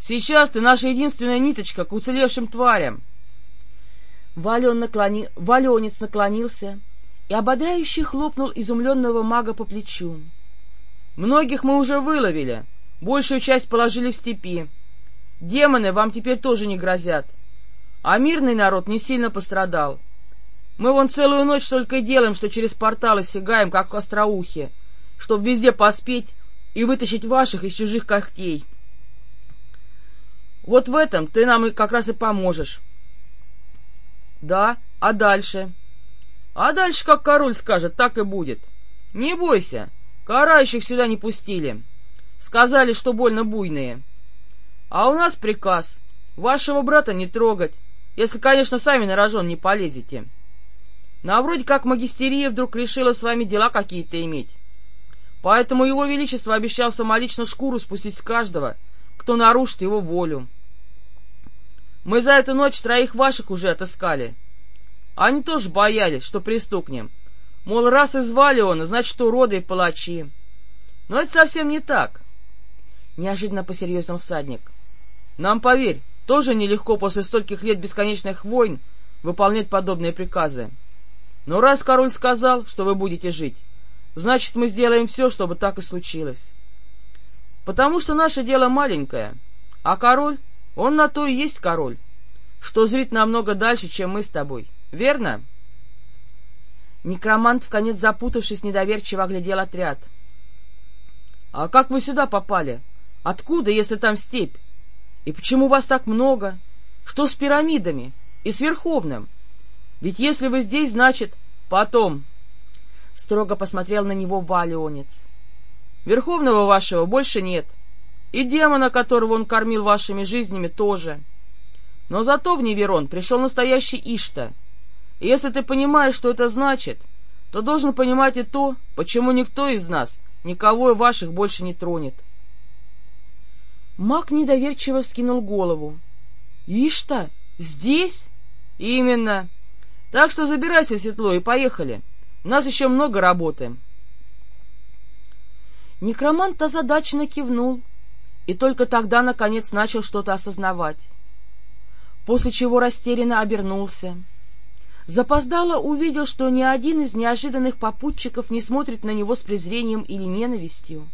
Сейчас ты наша единственная ниточка к уцелевшим тварям. Валион наклони... Валионец наклонился и ободряюще хлопнул изумленного мага по плечу. — Многих мы уже выловили, большую часть положили в степи. Демоны вам теперь тоже не грозят. А мирный народ не сильно пострадал. Мы вон целую ночь только и делаем, что через порталы сигаем, как в чтобы везде поспеть и вытащить ваших из чужих когтей. Вот в этом ты нам и как раз и поможешь. Да, а дальше? А дальше, как король скажет, так и будет. Не бойся, карающих сюда не пустили. Сказали, что больно буйные. А у нас приказ вашего брата не трогать, если, конечно, сами на рожон не полезете. Ну, а вроде как магистерия вдруг решила с вами дела какие-то иметь. Поэтому его величество обещал самолично шкуру спустить с каждого, кто нарушит его волю. Мы за эту ночь троих ваших уже отыскали. Они тоже боялись, что пристукнем. Мол, раз и звали он, значит, уроды и палачи. Но это совсем не так. Неожиданно посерьезнел всадник. Нам, поверь, тоже нелегко после стольких лет бесконечных войн выполнять подобные приказы. Но раз король сказал, что вы будете жить, значит, мы сделаем все, чтобы так и случилось. Потому что наше дело маленькое, а король, он на то и есть король, что зрит намного дальше, чем мы с тобой. Верно? Некромант, в конец запутавшись, недоверчиво оглядел отряд. — А как вы сюда попали? Откуда, если там степь? И почему вас так много? Что с пирамидами и с Верховным? Ведь если вы здесь, значит, потом... Строго посмотрел на него Валионец. Верховного вашего больше нет, и демона, которого он кормил вашими жизнями, тоже. Но зато в Неверон пришел настоящий Ишта. И если ты понимаешь, что это значит, то должен понимать и то, почему никто из нас никого и ваших больше не тронет. — Маг недоверчиво вскинул голову. — Ишь-то, здесь? — Именно. Так что забирайся в седло и поехали. У нас еще много работы. Некромант озадаченно кивнул и только тогда, наконец, начал что-то осознавать. После чего растерянно обернулся. Запоздало увидел, что ни один из неожиданных попутчиков не смотрит на него с презрением или ненавистью.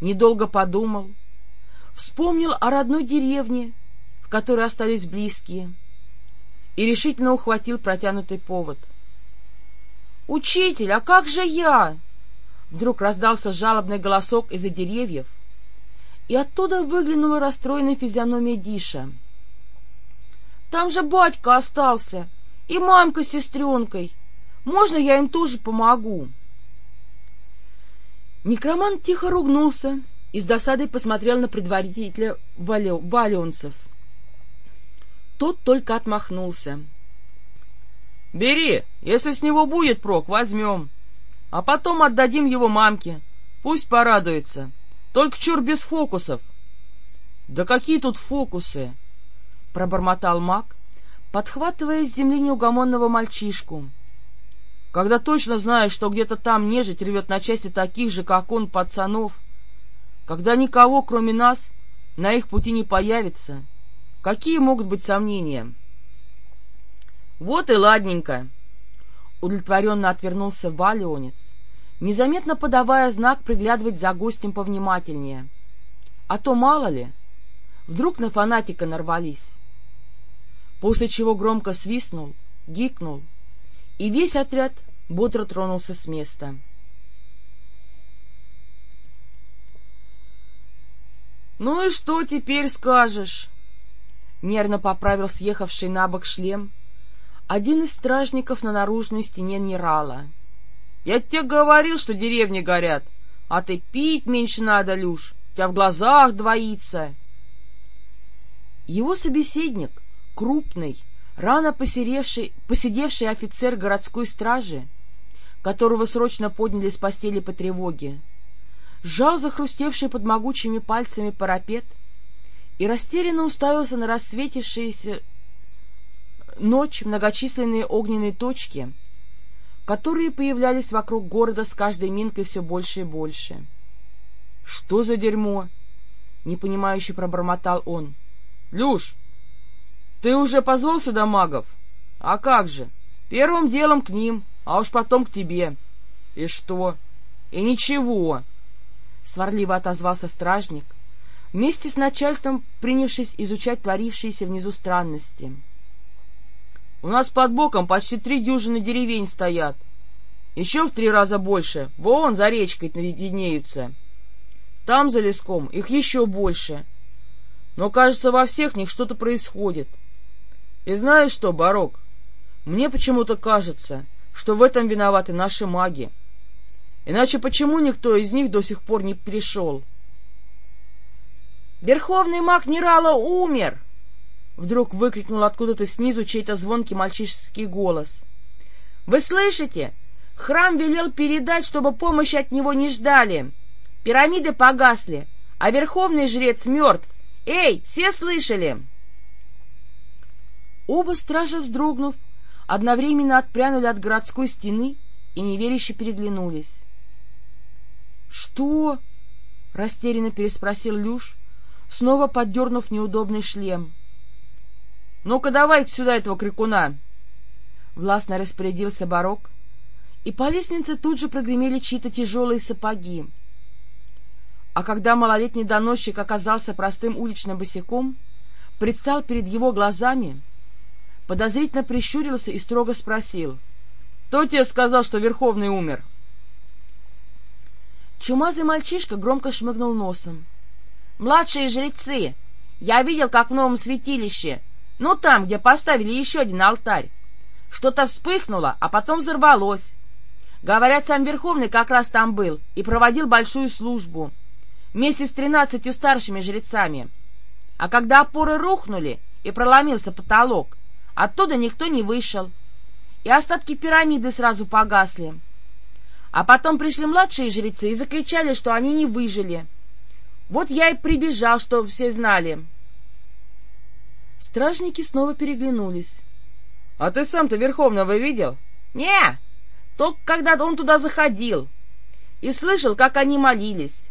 Недолго подумал — вспомнил о родной деревне, в которой остались близкие, и решительно ухватил протянутый повод. — Учитель, а как же я? Вдруг раздался жалобный голосок из-за деревьев, и оттуда выглянула расстроенная физиономия Диша. — Там же батька остался, и мамка с сестренкой. Можно я им тоже помогу? Некромант тихо ругнулся и с досадой посмотрел на предварителя валионцев. Тот только отмахнулся. — Бери, если с него будет прок, возьмем. А потом отдадим его мамке. Пусть порадуется. Только чур без фокусов. — Да какие тут фокусы? — пробормотал маг, подхватывая с земли неугомонного мальчишку. — Когда точно знаешь, что где-то там нежить рвет на части таких же, как он, пацанов, когда никого, кроме нас, на их пути не появится, какие могут быть сомнения? — Вот и ладненько! — удовлетворенно отвернулся Валионец, незаметно подавая знак приглядывать за гостем повнимательнее. А то мало ли, вдруг на фанатика нарвались. После чего громко свистнул, гикнул, и весь отряд бодро тронулся с места. — «Ну и что теперь скажешь?» Нервно поправил съехавший на бок шлем один из стражников на наружной стене Нерала. «Я тебе говорил, что деревни горят, а ты пить меньше надо, Люш, у тебя в глазах двоится». Его собеседник, крупный, рано посеревший, посидевший офицер городской стражи, которого срочно подняли с постели по тревоге, сжал захрустевший под могучими пальцами парапет и растерянно уставился на рассветившиеся ночь многочисленные огненные точки, которые появлялись вокруг города с каждой минкой все больше и больше. — Что за дерьмо? — непонимающе пробормотал он. — Люш, ты уже позвал сюда магов? — А как же? Первым делом к ним, а уж потом к тебе. — И что? — И ничего. — сварливо отозвался стражник, вместе с начальством принявшись изучать творившиеся внизу странности. — У нас под боком почти три дюжины деревень стоят. Еще в три раза больше. Вон за речкой виднеются. Там, за леском, их еще больше. Но, кажется, во всех них что-то происходит. И знаешь что, Барок, мне почему-то кажется, что в этом виноваты наши маги. Иначе почему никто из них до сих пор не пришел? — Верховный маг Нерала умер! — вдруг выкрикнул откуда-то снизу чей-то звонкий мальчишеский голос. — Вы слышите? Храм велел передать, чтобы помощи от него не ждали. Пирамиды погасли, а верховный жрец мертв. Эй, все слышали? Оба стража, вздрогнув, одновременно отпрянули от городской стены и неверяще переглянулись. — Что? — растерянно переспросил Люш, снова поддернув неудобный шлем. — Ну-ка давайте сюда этого крикуна! Властно распорядился Барок, и по лестнице тут же прогремели чьи-то тяжелые сапоги. А когда малолетний доносчик оказался простым уличным босиком, предстал перед его глазами, подозрительно прищурился и строго спросил. — Кто тебе сказал, что Верховный умер? Чумазый мальчишка громко шмыгнул носом. — Младшие жрецы! Я видел, как в новом святилище, ну там, где поставили еще один алтарь. Что-то вспыхнуло, а потом взорвалось. Говорят, сам Верховный как раз там был и проводил большую службу вместе с тринадцатью старшими жрецами. А когда опоры рухнули и проломился потолок, оттуда никто не вышел, и остатки пирамиды сразу погасли. А потом пришли младшие жрецы и закричали, что они не выжили. Вот я и прибежал, что все знали. Стражники снова переглянулись. — А ты сам-то Верховного видел? — Не, только когда он туда заходил. И слышал, как они молились.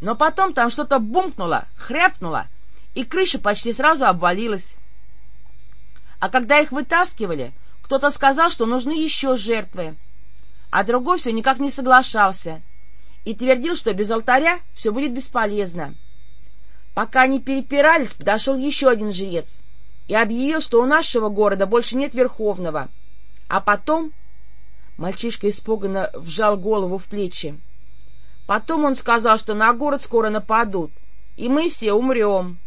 Но потом там что-то бумкнуло, хряпнуло, и крыша почти сразу обвалилась. А когда их вытаскивали, кто-то сказал, что нужны еще жертвы, а другой все никак не соглашался и твердил, что без алтаря все будет бесполезно. Пока они перепирались, подошел еще один жрец и объявил, что у нашего города больше нет Верховного. А потом... Мальчишка испуганно вжал голову в плечи. Потом он сказал, что на город скоро нападут, и мы все умрем.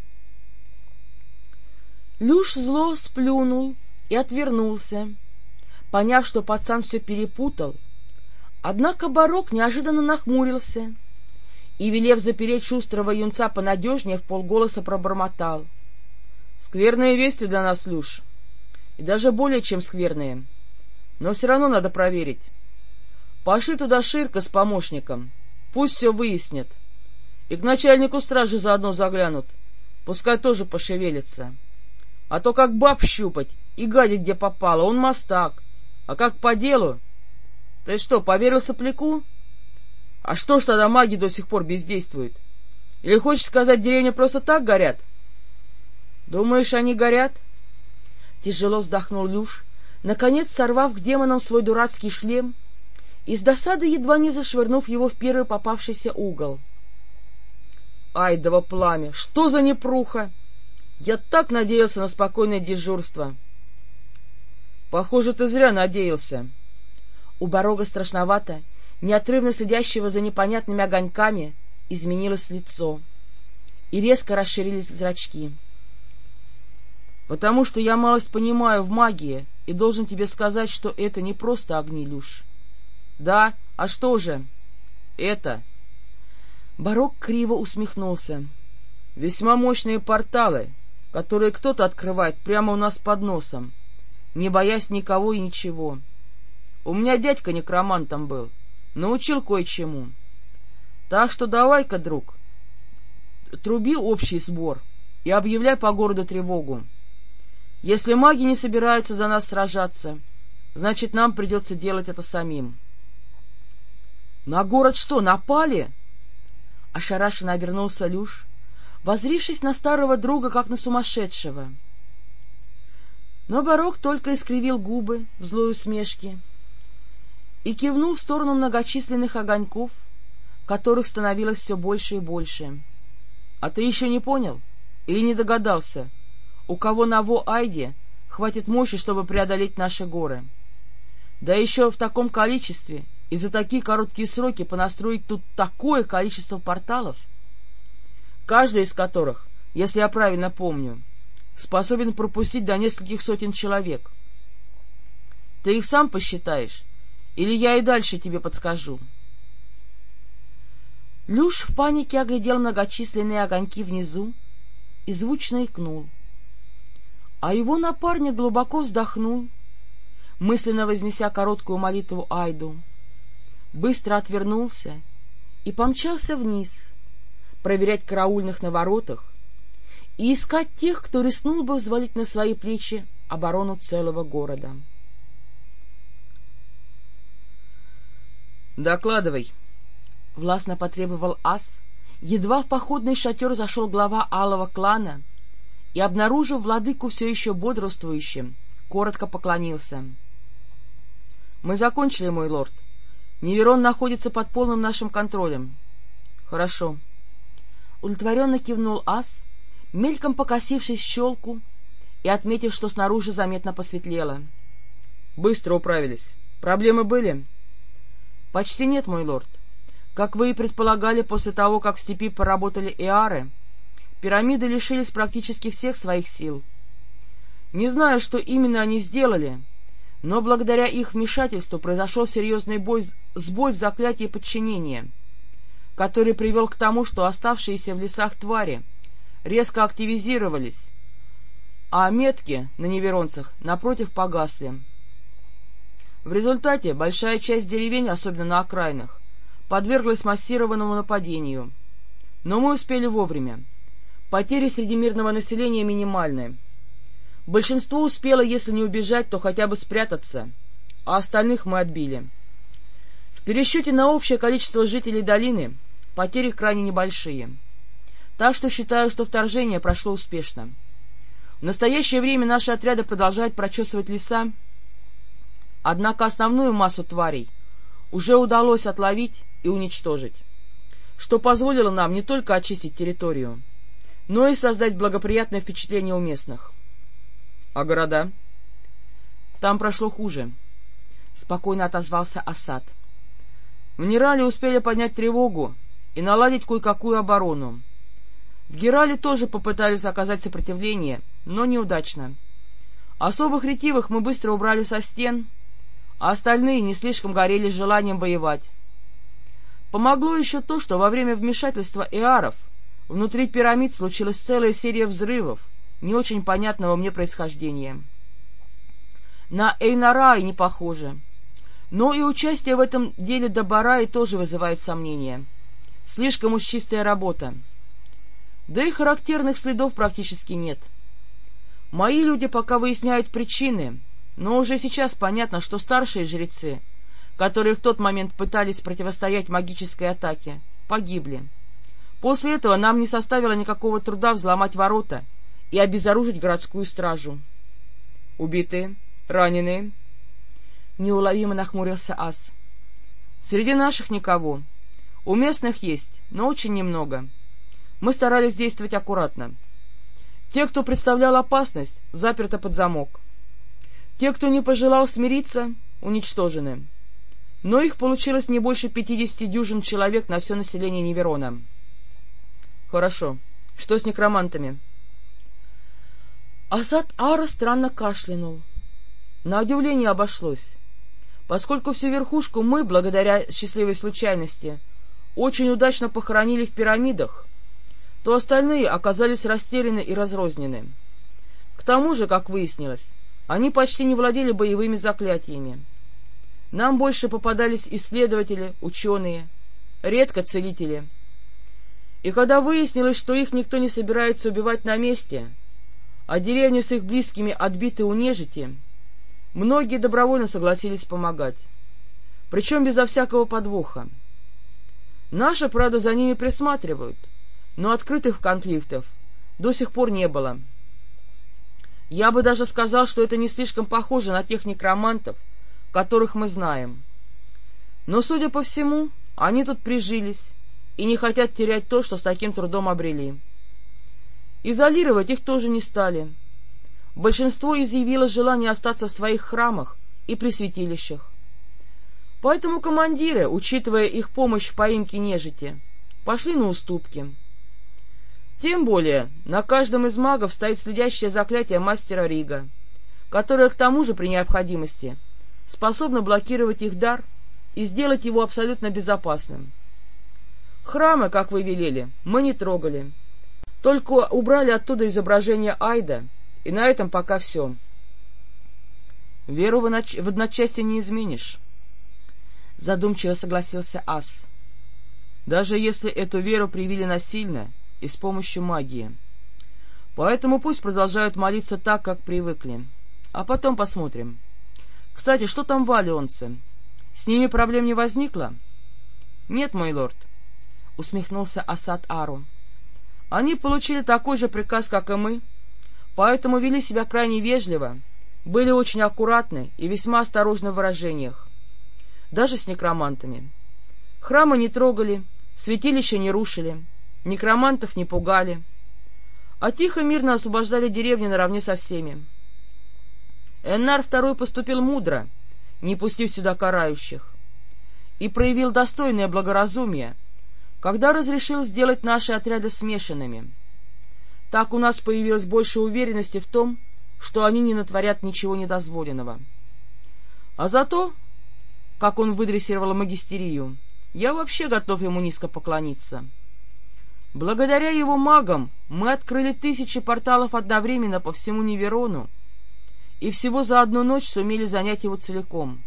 Люш зло сплюнул и отвернулся, поняв, что пацан все перепутал. Однако Барок неожиданно нахмурился и, велев запереть шустрого юнца понадежнее, в полголоса пробормотал. — Скверные вести для нас, Люш, и даже более чем скверные, но все равно надо проверить. Пошли туда Ширка с помощником — Пусть все выяснит. И к начальнику стражи заодно заглянут. Пускай тоже пошевелится. А то как баб щупать и гадить где попало, он мастак. А как по делу? Ты что, поверил сопляку? А что ж тогда маги до сих пор бездействуют? Или хочешь сказать, деревня просто так горят? Думаешь, они горят? Тяжело вздохнул Люш, наконец сорвав к демонам свой дурацкий шлем — и с досады едва не зашвырнув его в первый попавшийся угол. Айдово пламя! Что за непруха! Я так надеялся на спокойное дежурство. Похоже, ты зря надеялся. У Борога страшновато, неотрывно следящего за непонятными огоньками, изменилось лицо, и резко расширились зрачки. — Потому что я малость понимаю в магии и должен тебе сказать, что это не просто огни, Люш. — Да, а что же? — Это... Барок криво усмехнулся. — Весьма мощные порталы, которые кто-то открывает прямо у нас под носом, не боясь никого и ничего. У меня дядька некромантом был, научил кое-чему. Так что давай-ка, друг, труби общий сбор и объявляй по городу тревогу. Если маги не собираются за нас сражаться, значит, нам придется делать это самим. На город что, напали? Ошарашенно обернулся Люш, возрившись на старого друга, как на сумасшедшего. Но Барок только искривил губы в злой усмешке и кивнул в сторону многочисленных огоньков, которых становилось все больше и больше. — А ты еще не понял или не догадался, у кого на Во-Айде хватит мощи, чтобы преодолеть наши горы? Да еще в таком количестве и за такие короткие сроки понастроить тут такое количество порталов, каждый из которых, если я правильно помню, способен пропустить до нескольких сотен человек. Ты их сам посчитаешь, или я и дальше тебе подскажу? Люш в панике оглядел многочисленные огоньки внизу и звучно икнул. А его напарник глубоко вздохнул, мысленно вознеся короткую молитву Айду, быстро отвернулся и помчался вниз, проверять караульных на воротах и искать тех, кто рискнул бы взвалить на свои плечи оборону целого города. «Докладывай», — властно потребовал ас, едва в походный шатер зашел глава алого клана — и, обнаружив владыку все еще бодрствующим, коротко поклонился. — Мы закончили, мой лорд. Неверон находится под полным нашим контролем. — Хорошо. Удовлетворенно кивнул ас, мельком покосившись в щелку и отметив, что снаружи заметно посветлело. — Быстро управились. Проблемы были? — Почти нет, мой лорд. Как вы и предполагали, после того, как в степи поработали эары, пирамиды лишились практически всех своих сил. Не знаю, что именно они сделали, но благодаря их вмешательству произошел серьезный бой, сбой в заклятии подчинения, который привел к тому, что оставшиеся в лесах твари резко активизировались, а метки на неверонцах, напротив, погасли. В результате большая часть деревень, особенно на окраинах, подверглась массированному нападению. Но мы успели вовремя. Потери среди мирного населения минимальны. Большинство успело, если не убежать, то хотя бы спрятаться, а остальных мы отбили. В пересчете на общее количество жителей долины потери крайне небольшие. Так что считаю, что вторжение прошло успешно. В настоящее время наши отряды продолжают прочесывать леса, однако основную массу тварей уже удалось отловить и уничтожить, что позволило нам не только очистить территорию, но и создать благоприятное впечатление у местных. — А города? — Там прошло хуже, — спокойно отозвался Асад. В Нерале успели поднять тревогу и наладить кое-какую оборону. В Герале тоже попытались оказать сопротивление, но неудачно. Особых ретивых мы быстро убрали со стен, а остальные не слишком горели желанием воевать. Помогло еще то, что во время вмешательства эаров Внутри пирамид случилась целая серия взрывов, не очень понятного мне происхождения. На Эйнарай не похоже. Но и участие в этом деле Добараи тоже вызывает сомнения. Слишком уж чистая работа. Да и характерных следов практически нет. Мои люди пока выясняют причины, но уже сейчас понятно, что старшие жрецы, которые в тот момент пытались противостоять магической атаке, погибли. После этого нам не составило никакого труда взломать ворота и обезоружить городскую стражу. — Убитые? Раненые? Неуловимо нахмурился Ас. — Среди наших никого. У местных есть, но очень немного. Мы старались действовать аккуратно. Те, кто представлял опасность, заперты под замок. Те, кто не пожелал смириться, уничтожены. Но их получилось не больше пятидесяти дюжин человек на все население Неверона. — Хорошо. Что с некромантами? Асад Ара странно кашлянул. На удивление обошлось. Поскольку всю верхушку мы, благодаря счастливой случайности, очень удачно похоронили в пирамидах, то остальные оказались растеряны и разрознены. К тому же, как выяснилось, они почти не владели боевыми заклятиями. Нам больше попадались исследователи, ученые, редко целители — и когда выяснилось, что их никто не собирается убивать на месте, а деревни с их близкими отбиты у нежити, многие добровольно согласились помогать, причем безо всякого подвоха. Наши, правда, за ними присматривают, но открытых конфликтов до сих пор не было. Я бы даже сказал, что это не слишком похоже на тех некромантов, которых мы знаем. Но, судя по всему, они тут прижились и не хотят терять то, что с таким трудом обрели. Изолировать их тоже не стали. Большинство изъявило желание остаться в своих храмах и при святилищах. Поэтому командиры, учитывая их помощь в поимке нежити, пошли на уступки. Тем более на каждом из магов стоит следящее заклятие мастера Рига, которое к тому же при необходимости способно блокировать их дар и сделать его абсолютно безопасным. Храмы, как вы велели, мы не трогали, только убрали оттуда изображение Айда, и на этом пока все. Веру в, одноч... в одночасье не изменишь. — задумчиво согласился Ас. — Даже если эту веру привили насильно и с помощью магии. Поэтому пусть продолжают молиться так, как привыкли. А потом посмотрим. Кстати, что там валионцы? С ними проблем не возникло? — Нет, мой лорд, — усмехнулся Асад Ару. — Они получили такой же приказ, как и мы, поэтому вели себя крайне вежливо, были очень аккуратны и весьма осторожны в выражениях даже с некромантами. Храмы не трогали, святилища не рушили, некромантов не пугали, а тихо мирно освобождали деревни наравне со всеми. Эннар II поступил мудро, не пустив сюда карающих, и проявил достойное благоразумие, когда разрешил сделать наши отряды смешанными. Так у нас появилось больше уверенности в том, что они не натворят ничего недозволенного. А зато как он выдрессировал магистерию, я вообще готов ему низко поклониться. Благодаря его магам мы открыли тысячи порталов одновременно по всему Неверону и всего за одну ночь сумели занять его целиком.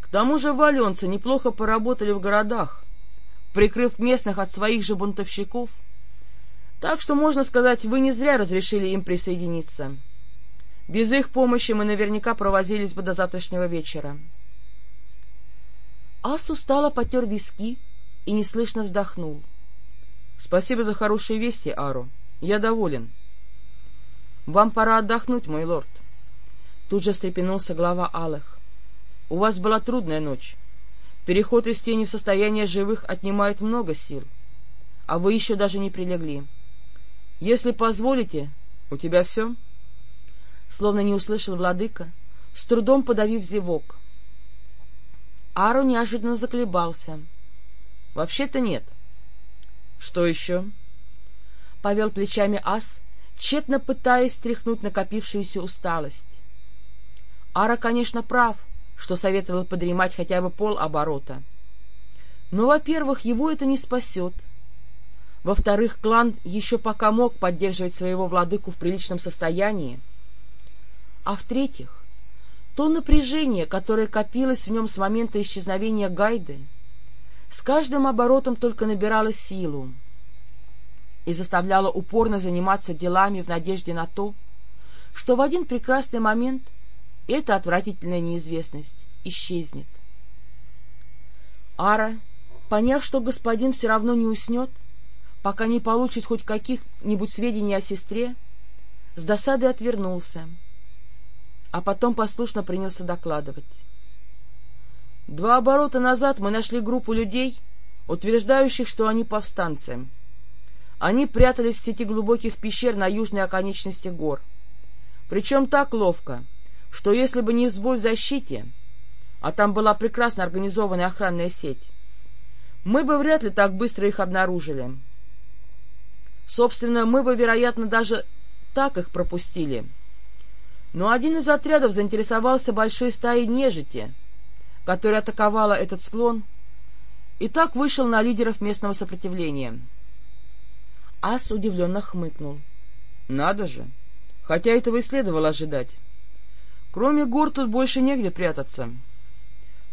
К тому же валенцы неплохо поработали в городах, прикрыв местных от своих же бунтовщиков, так что, можно сказать, вы не зря разрешили им присоединиться. Без их помощи мы наверняка провозились бы до завтрашнего вечера. Ас устало потер виски и неслышно вздохнул. — Спасибо за хорошие вести, Ару. Я доволен. — Вам пора отдохнуть, мой лорд. Тут же встрепенулся глава Алых. — У вас была трудная ночь. Переход из тени в состояние живых отнимает много сил, а вы еще даже не прилегли. Если позволите, у тебя все? — словно не услышал владыка, с трудом подавив зевок. Ару неожиданно заколебался. — Вообще-то нет. — Что еще? — повел плечами ас, тщетно пытаясь стряхнуть накопившуюся усталость. Ара, конечно, прав, что советовал подремать хотя бы полоборота. Но, во-первых, его это не спасет. Во-вторых, клан еще пока мог поддерживать своего владыку в приличном состоянии, а в-третьих, то напряжение, которое копилось в нем с момента исчезновения Гайды, с каждым оборотом только набирало силу и заставляло упорно заниматься делами в надежде на то, что в один прекрасный момент эта отвратительная неизвестность исчезнет. Ара, поняв, что господин все равно не уснет, пока не получит хоть каких-нибудь сведений о сестре, с досадой отвернулся — а потом послушно принялся докладывать. Два оборота назад мы нашли группу людей, утверждающих, что они повстанцы. Они прятались в сети глубоких пещер на южной оконечности гор. Причем так ловко, что если бы не сбой в защите, а там была прекрасно организованная охранная сеть, мы бы вряд ли так быстро их обнаружили. Собственно, мы бы, вероятно, даже так их пропустили — но один из отрядов заинтересовался большой стаей нежити, которая атаковала этот склон, и так вышел на лидеров местного сопротивления. Ас удивленно хмыкнул. — Надо же! Хотя этого и следовало ожидать. Кроме гор тут больше негде прятаться.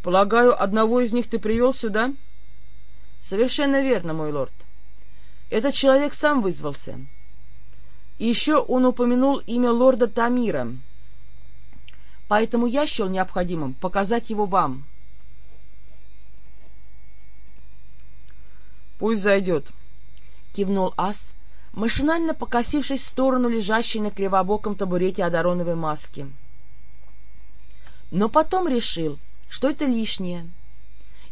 Полагаю, одного из них ты привел сюда? — Совершенно верно, мой лорд. Этот человек сам вызвался. И еще он упомянул имя лорда Тамира, поэтому я счел необходимым показать его вам. — Пусть зайдет, — кивнул Ас, машинально покосившись в сторону лежащей на кривобоком табурете одароновой маски. Но потом решил, что это лишнее,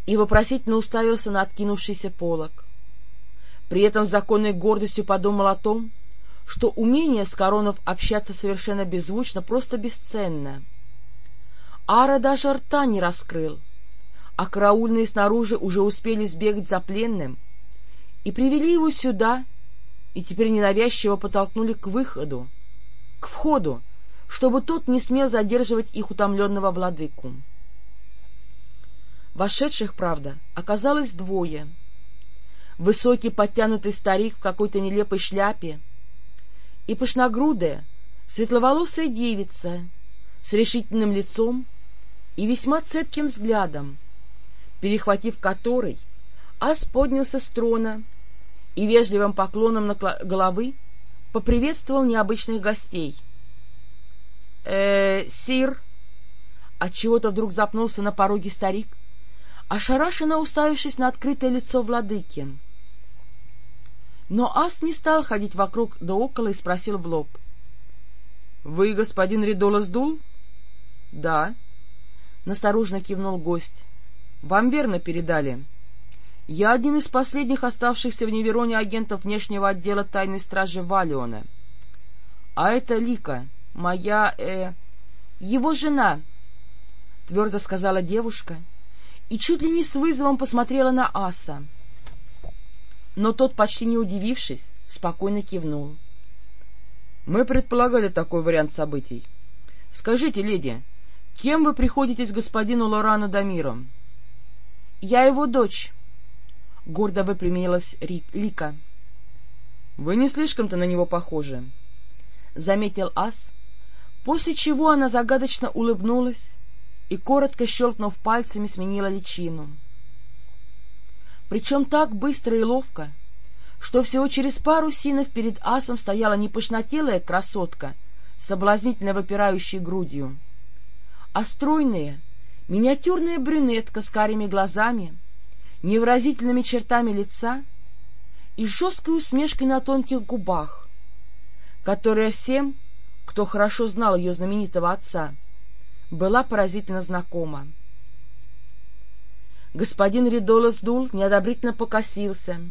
и вопросительно уставился на откинувшийся полог. При этом с законной гордостью подумал о том, что умение Скоронов общаться совершенно беззвучно просто бесценно — Ара даже рта не раскрыл, а караульные снаружи уже успели сбегать за пленным и привели его сюда, и теперь ненавязчиво потолкнули к выходу, к входу, чтобы тот не смел задерживать их утомленного владыку. Вошедших, правда, оказалось двое. Высокий подтянутый старик в какой-то нелепой шляпе и пышногрудая, светловолосая девица с решительным лицом и весьма цепким взглядом, перехватив который, ас поднялся с трона и вежливым поклоном на головы поприветствовал необычных гостей. «Э, сир!» Отчего-то вдруг запнулся на пороге старик, ошарашенно уставившись на открытое лицо владыки. Но ас не стал ходить вокруг да около и спросил в лоб. — Вы господин Ридола сдул? — Да. Насторожно кивнул гость. — Вам верно передали. Я один из последних оставшихся в Невероне агентов внешнего отдела тайной стражи Валиона. А это Лика, моя, э... его жена, — твердо сказала девушка, и чуть ли не с вызовом посмотрела на Аса. Но тот, почти не удивившись, спокойно кивнул. — Мы предполагали такой вариант событий. Скажите, леди, кем вы приходитесь господину Лорану Дамиру? — Я его дочь, — гордо выпрямилась Лика. — Вы не слишком-то на него похожи, — заметил Ас, после чего она загадочно улыбнулась и, коротко щелкнув пальцами, сменила личину. Причем так быстро и ловко, что всего через пару синов перед асом стояла не пышнотелая красотка с соблазнительно выпирающей грудью, а стройная, миниатюрная брюнетка с карими глазами, невыразительными чертами лица и жесткой усмешкой на тонких губах, которая всем, кто хорошо знал ее знаменитого отца, была поразительно знакома. Господин Ридола сдул, неодобрительно покосился,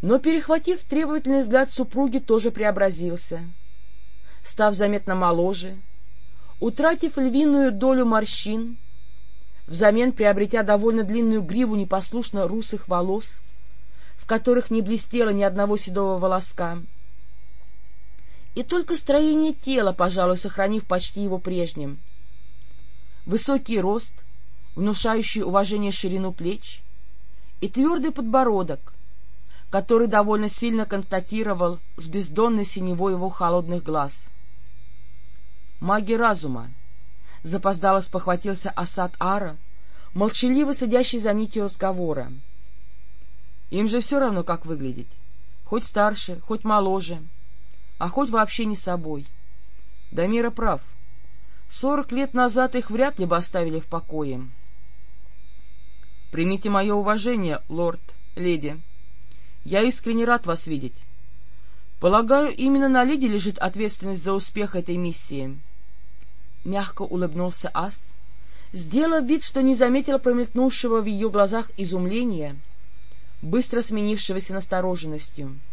но, перехватив требовательный взгляд супруги, тоже преобразился, став заметно моложе, утратив львиную долю морщин, взамен приобретя довольно длинную гриву непослушно русых волос, в которых не блестело ни одного седого волоска, и только строение тела, пожалуй, сохранив почти его прежним, высокий рост, внушающий уважение ширину плеч, и твердый подбородок, который довольно сильно констатировал с бездонной синевой его холодных глаз. Маги разума, запоздало спохватился Асад Ара, молчаливо сидящий за нитью разговора. Им же все равно, как выглядеть, хоть старше, хоть моложе, а хоть вообще не собой. Дамира прав — Сорок лет назад их вряд ли бы оставили в покое. — Примите мое уважение, лорд, леди. Я искренне рад вас видеть. Полагаю, именно на леди лежит ответственность за успех этой миссии. Мягко улыбнулся Ас, сделав вид, что не заметил промелькнувшего в ее глазах изумления, быстро сменившегося настороженностью. —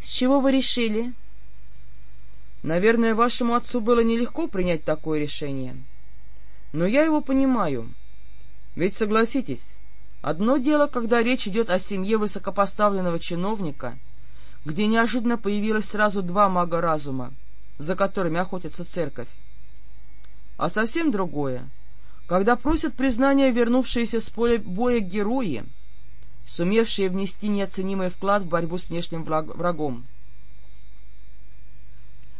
С чего вы решили? — Наверное, вашему отцу было нелегко принять такое решение. Но я его понимаю. Ведь согласитесь, одно дело, когда речь идет о семье высокопоставленного чиновника, где неожиданно появилось сразу два мага разума, за которыми охотится церковь. А совсем другое, когда просят признания вернувшиеся с поля боя герои, сумевшие внести неоценимый вклад в борьбу с внешним врагом.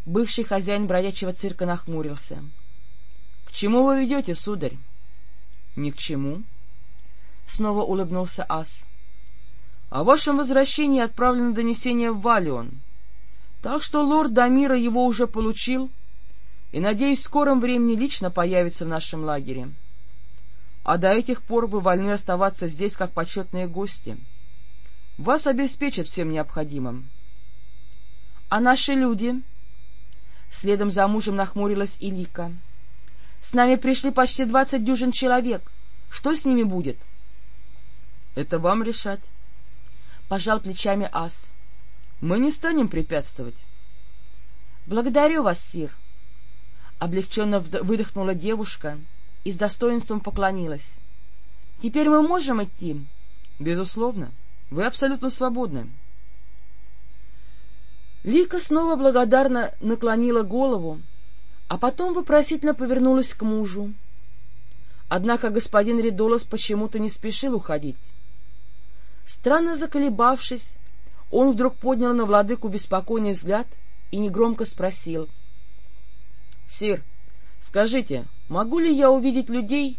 Бывший хозяин бродячего цирка нахмурился. — К чему вы ведете, сударь? — Ни к чему. Снова улыбнулся Ас. — О вашем возвращении отправлено донесение в Валион. Так что лорд Дамира его уже получил и, надеюсь, в скором времени лично появится в нашем лагере. А до этих пор вы вольны оставаться здесь как почетные гости. Вас обеспечат всем необходимым. — А наши люди? Следом за мужем нахмурилась и Лика. — С нами пришли почти двадцать дюжин человек. Что с ними будет? — Это вам решать. Пожал плечами ас. — Мы не станем препятствовать. — Благодарю вас, Сир. — облегченно выдохнула девушка и с достоинством поклонилась. — Теперь мы можем идти? — Безусловно. Вы абсолютно свободны. Лика снова благодарно наклонила голову, а потом вопросительно повернулась к мужу. Однако господин Ридолос почему-то не спешил уходить. Странно заколебавшись, он вдруг поднял на владыку беспокойный взгляд и негромко спросил. — Сир, скажите, могу ли я увидеть людей,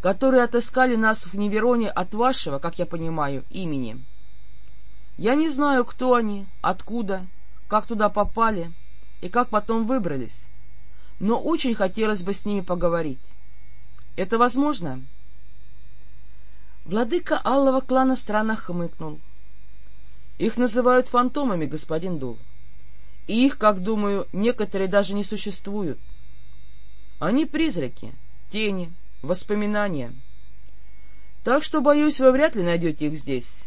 которые отыскали нас в Невероне от вашего, как я понимаю, имени? Я не знаю, кто они, откуда, как туда попали и как потом выбрались, но очень хотелось бы с ними поговорить. Это возможно? Владыка Аллова клана странно хмыкнул. Их называют фантомами, господин Дул. И их, как думаю, некоторые даже не существуют. Они призраки, тени, воспоминания. Так что, боюсь, вы вряд ли найдете их здесь.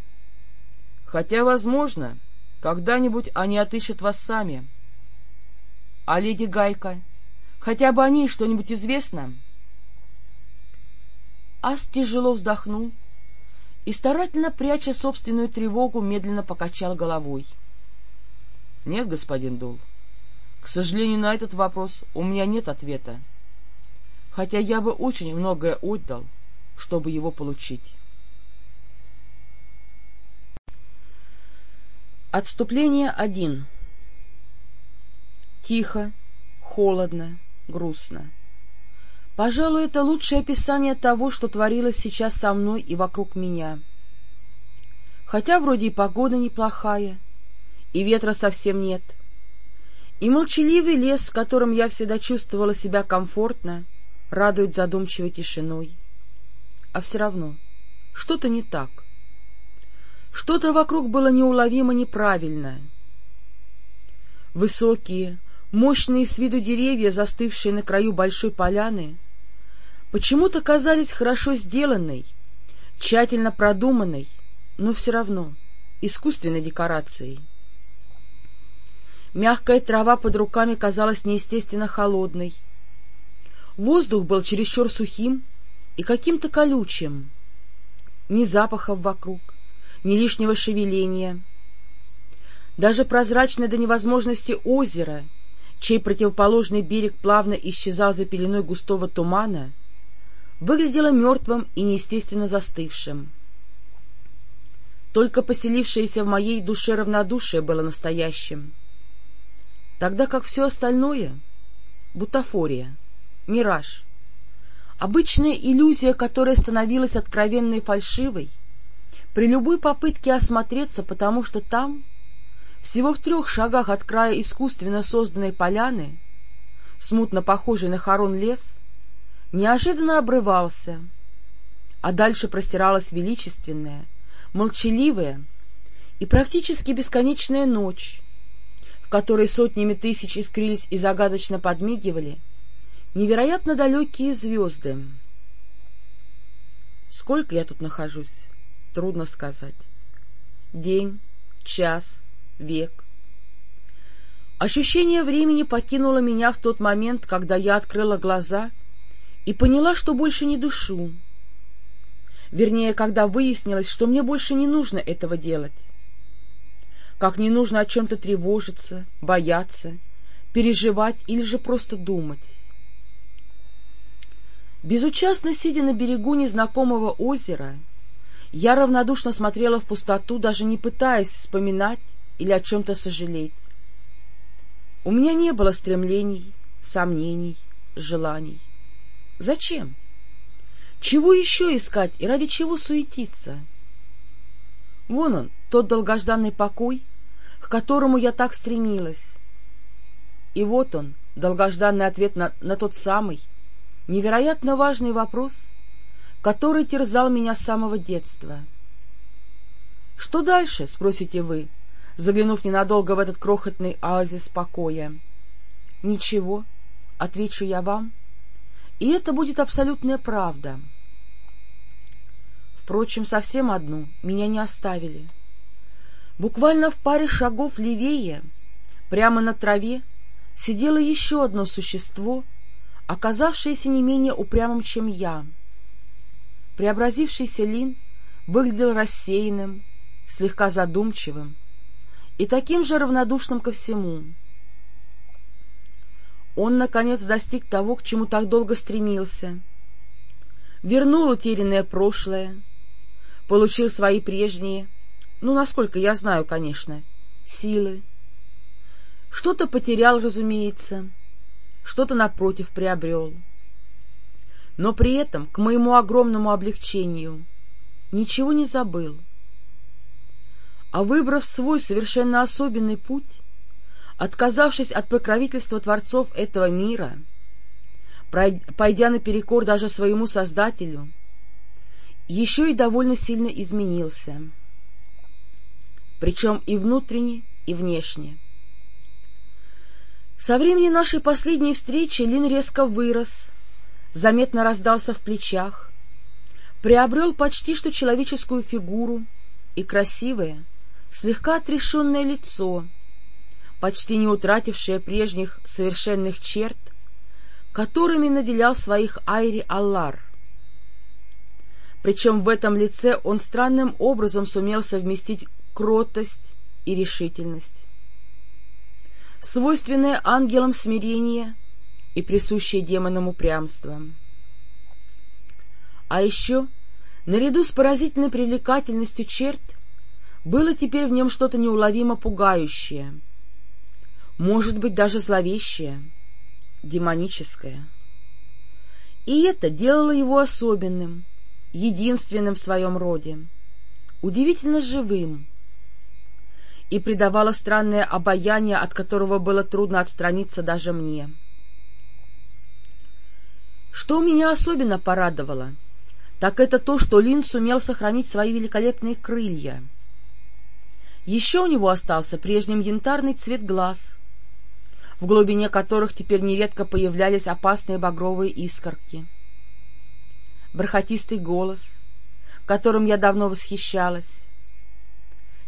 Хотя, возможно, когда-нибудь они отыщут вас сами. А леди Гайка, хотя бы о ней что-нибудь известно? — Ас тяжело вздохнул и, старательно пряча собственную тревогу, медленно покачал головой. — Нет, господин Дул, к сожалению, на этот вопрос у меня нет ответа, хотя я бы очень многое отдал, чтобы его получить. Отступление один. Тихо, холодно, грустно. Пожалуй, это лучшее описание того, что творилось сейчас со мной и вокруг меня. Хотя вроде и погода неплохая, и ветра совсем нет, и молчаливый лес, в котором я всегда чувствовала себя комфортно, радует задумчивой тишиной. А все равно что-то не так. Что-то вокруг было неуловимо неправильное. Высокие, мощные с виду деревья, застывшие на краю большой поляны, почему-то казались хорошо сделанной, тщательно продуманной, но все равно искусственной декорацией. Мягкая трава под руками казалась неестественно холодной. Воздух был чересчур сухим и каким-то колючим. Ни запахов вокруг, ни лишнего шевеления. Даже прозрачное до невозможности озеро, чей противоположный берег плавно исчезал за пеленой густого тумана, — выглядело мертвым и неестественно застывшим. Только поселившееся в моей душе равнодушие было настоящим, тогда как все остальное — бутафория, мираж, обычная иллюзия, которая становилась откровенной фальшивой при любой попытке осмотреться, потому что там, всего в трех шагах от края искусственно созданной поляны, смутно похожей на хорон лес, неожиданно обрывался, а дальше простиралась величественная, молчаливая и практически бесконечная ночь, в которой сотнями тысяч искрились и загадочно подмигивали невероятно далекие звезды. Сколько я тут нахожусь, трудно сказать. День, час, век. Ощущение времени покинуло меня в тот момент, когда я открыла глаза — и поняла, что больше не душу. Вернее, когда выяснилось, что мне больше не нужно этого делать. Как не нужно о чем-то тревожиться, бояться, переживать или же просто думать. Безучастно сидя на берегу незнакомого озера, я равнодушно смотрела в пустоту, даже не пытаясь вспоминать или о чем-то сожалеть. У меня не было стремлений, сомнений, желаний. Зачем? Чего еще искать и ради чего суетиться? Вон он, тот долгожданный покой, к которому я так стремилась. И вот он, долгожданный ответ на, на тот самый, невероятно важный вопрос, который терзал меня с самого детства. «Что дальше?» — спросите вы, заглянув ненадолго в этот крохотный оазис покоя. «Ничего», — отвечу я вам, — и это будет абсолютная правда. Впрочем, совсем одну меня не оставили. Буквально в паре шагов левее, прямо на траве, сидело еще одно существо, оказавшееся не менее упрямым, чем я. Преобразившийся Лин выглядел рассеянным, слегка задумчивым и таким же равнодушным ко всему. Он, наконец, достиг того, к чему так долго стремился. Вернул утерянное прошлое, получил свои прежние, ну, насколько я знаю, конечно, силы. Что-то потерял, разумеется, что-то, напротив, приобрел. Но при этом, к моему огромному облегчению, ничего не забыл. А выбрав свой совершенно особенный путь, отказавшись от покровительства творцов этого мира, пойдя наперекор даже своему Создателю, еще и довольно сильно изменился, причем и внутренне, и внешне. Со времени нашей последней встречи Лин резко вырос, заметно раздался в плечах, приобрел почти что человеческую фигуру и красивое, слегка отрешенное лицо, почти не утратившее прежних совершенных черт, которыми наделял своих Айри Аллар. Причем в этом лице он странным образом сумел совместить кротость и решительность свойственное ангелам смирение и присущее демонам упрямство. А еще, наряду с поразительной привлекательностью черт, было теперь в нем что-то неуловимо пугающее, может быть, даже зловещее, демоническое. И это делало его особенным, единственным в своем роде, удивительно живым, и придавала странное обаяние, от которого было трудно отстраниться даже мне. Что меня особенно порадовало, так это то, что Лин сумел сохранить свои великолепные крылья. Еще у него остался прежним янтарный цвет глаз, в глубине которых теперь нередко появлялись опасные багровые искорки. Бархатистый голос, которым я давно восхищалась,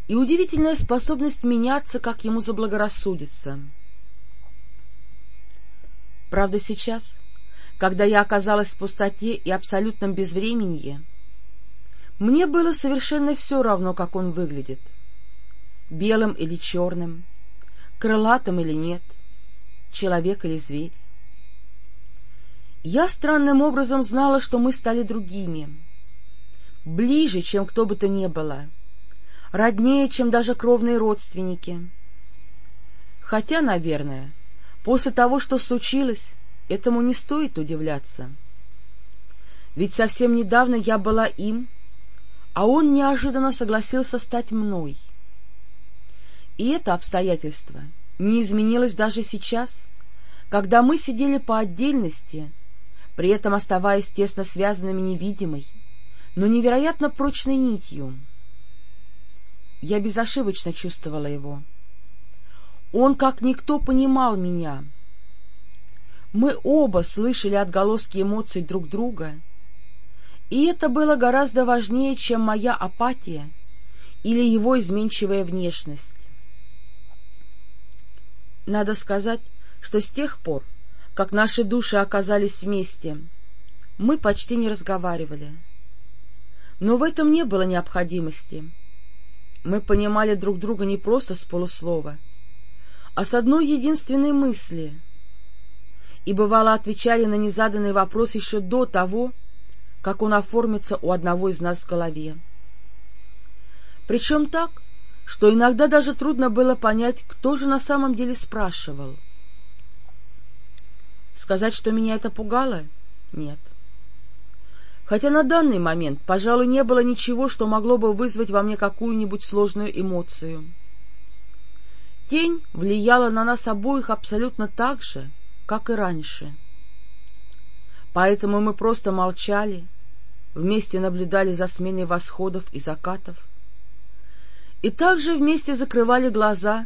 и удивительная способность меняться, как ему заблагорассудится. Правда, сейчас, когда я оказалась в пустоте и абсолютном безвременье, мне было совершенно все равно, как он выглядит. Белым или черным, крылатым или нет, человек или зверь. Я странным образом знала, что мы стали другими, ближе, чем кто бы то ни было — роднее, чем даже кровные родственники. Хотя, наверное, после того, что случилось, этому не стоит удивляться. Ведь совсем недавно я была им, а он неожиданно согласился стать мной. И это обстоятельство не изменилось даже сейчас, когда мы сидели по отдельности, при этом оставаясь тесно связанными невидимой, но невероятно прочной нитью. Я безошибочно чувствовала его. Он, как никто, понимал меня. Мы оба слышали отголоски эмоций друг друга, и это было гораздо важнее, чем моя апатия или его изменчивая внешность. Надо сказать, что с тех пор, как наши души оказались вместе, мы почти не разговаривали. Но в этом не было необходимости. Мы понимали друг друга не просто с полуслова, а с одной единственной мысли, и бывало отвечали на незаданный вопрос еще до того, как он оформится у одного из нас в голове. Причем так, что иногда даже трудно было понять, кто же на самом деле спрашивал. Сказать, что меня это пугало? Нет. — хотя на данный момент, пожалуй, не было ничего, что могло бы вызвать во мне какую-нибудь сложную эмоцию. Тень влияла на нас обоих абсолютно так же, как и раньше. Поэтому мы просто молчали, вместе наблюдали за сменой восходов и закатов, и также вместе закрывали глаза,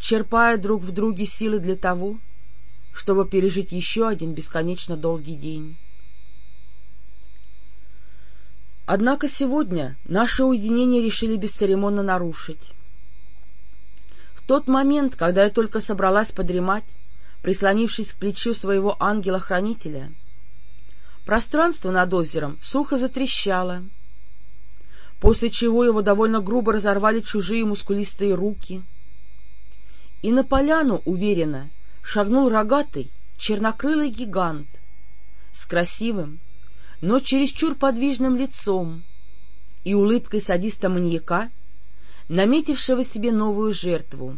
черпая друг в друге силы для того, чтобы пережить еще один бесконечно долгий день. Однако сегодня наше уединение решили бесцеремонно нарушить. В тот момент, когда я только собралась подремать, прислонившись к плечу своего ангела-хранителя. Пространство над озером сухо затрещало, после чего его довольно грубо разорвали чужие мускулистые руки. И на поляну, уверенно, шагнул рогатый, чернокрылый гигант с красивым, но чересчур подвижным лицом и улыбкой садиста-маньяка, наметившего себе новую жертву.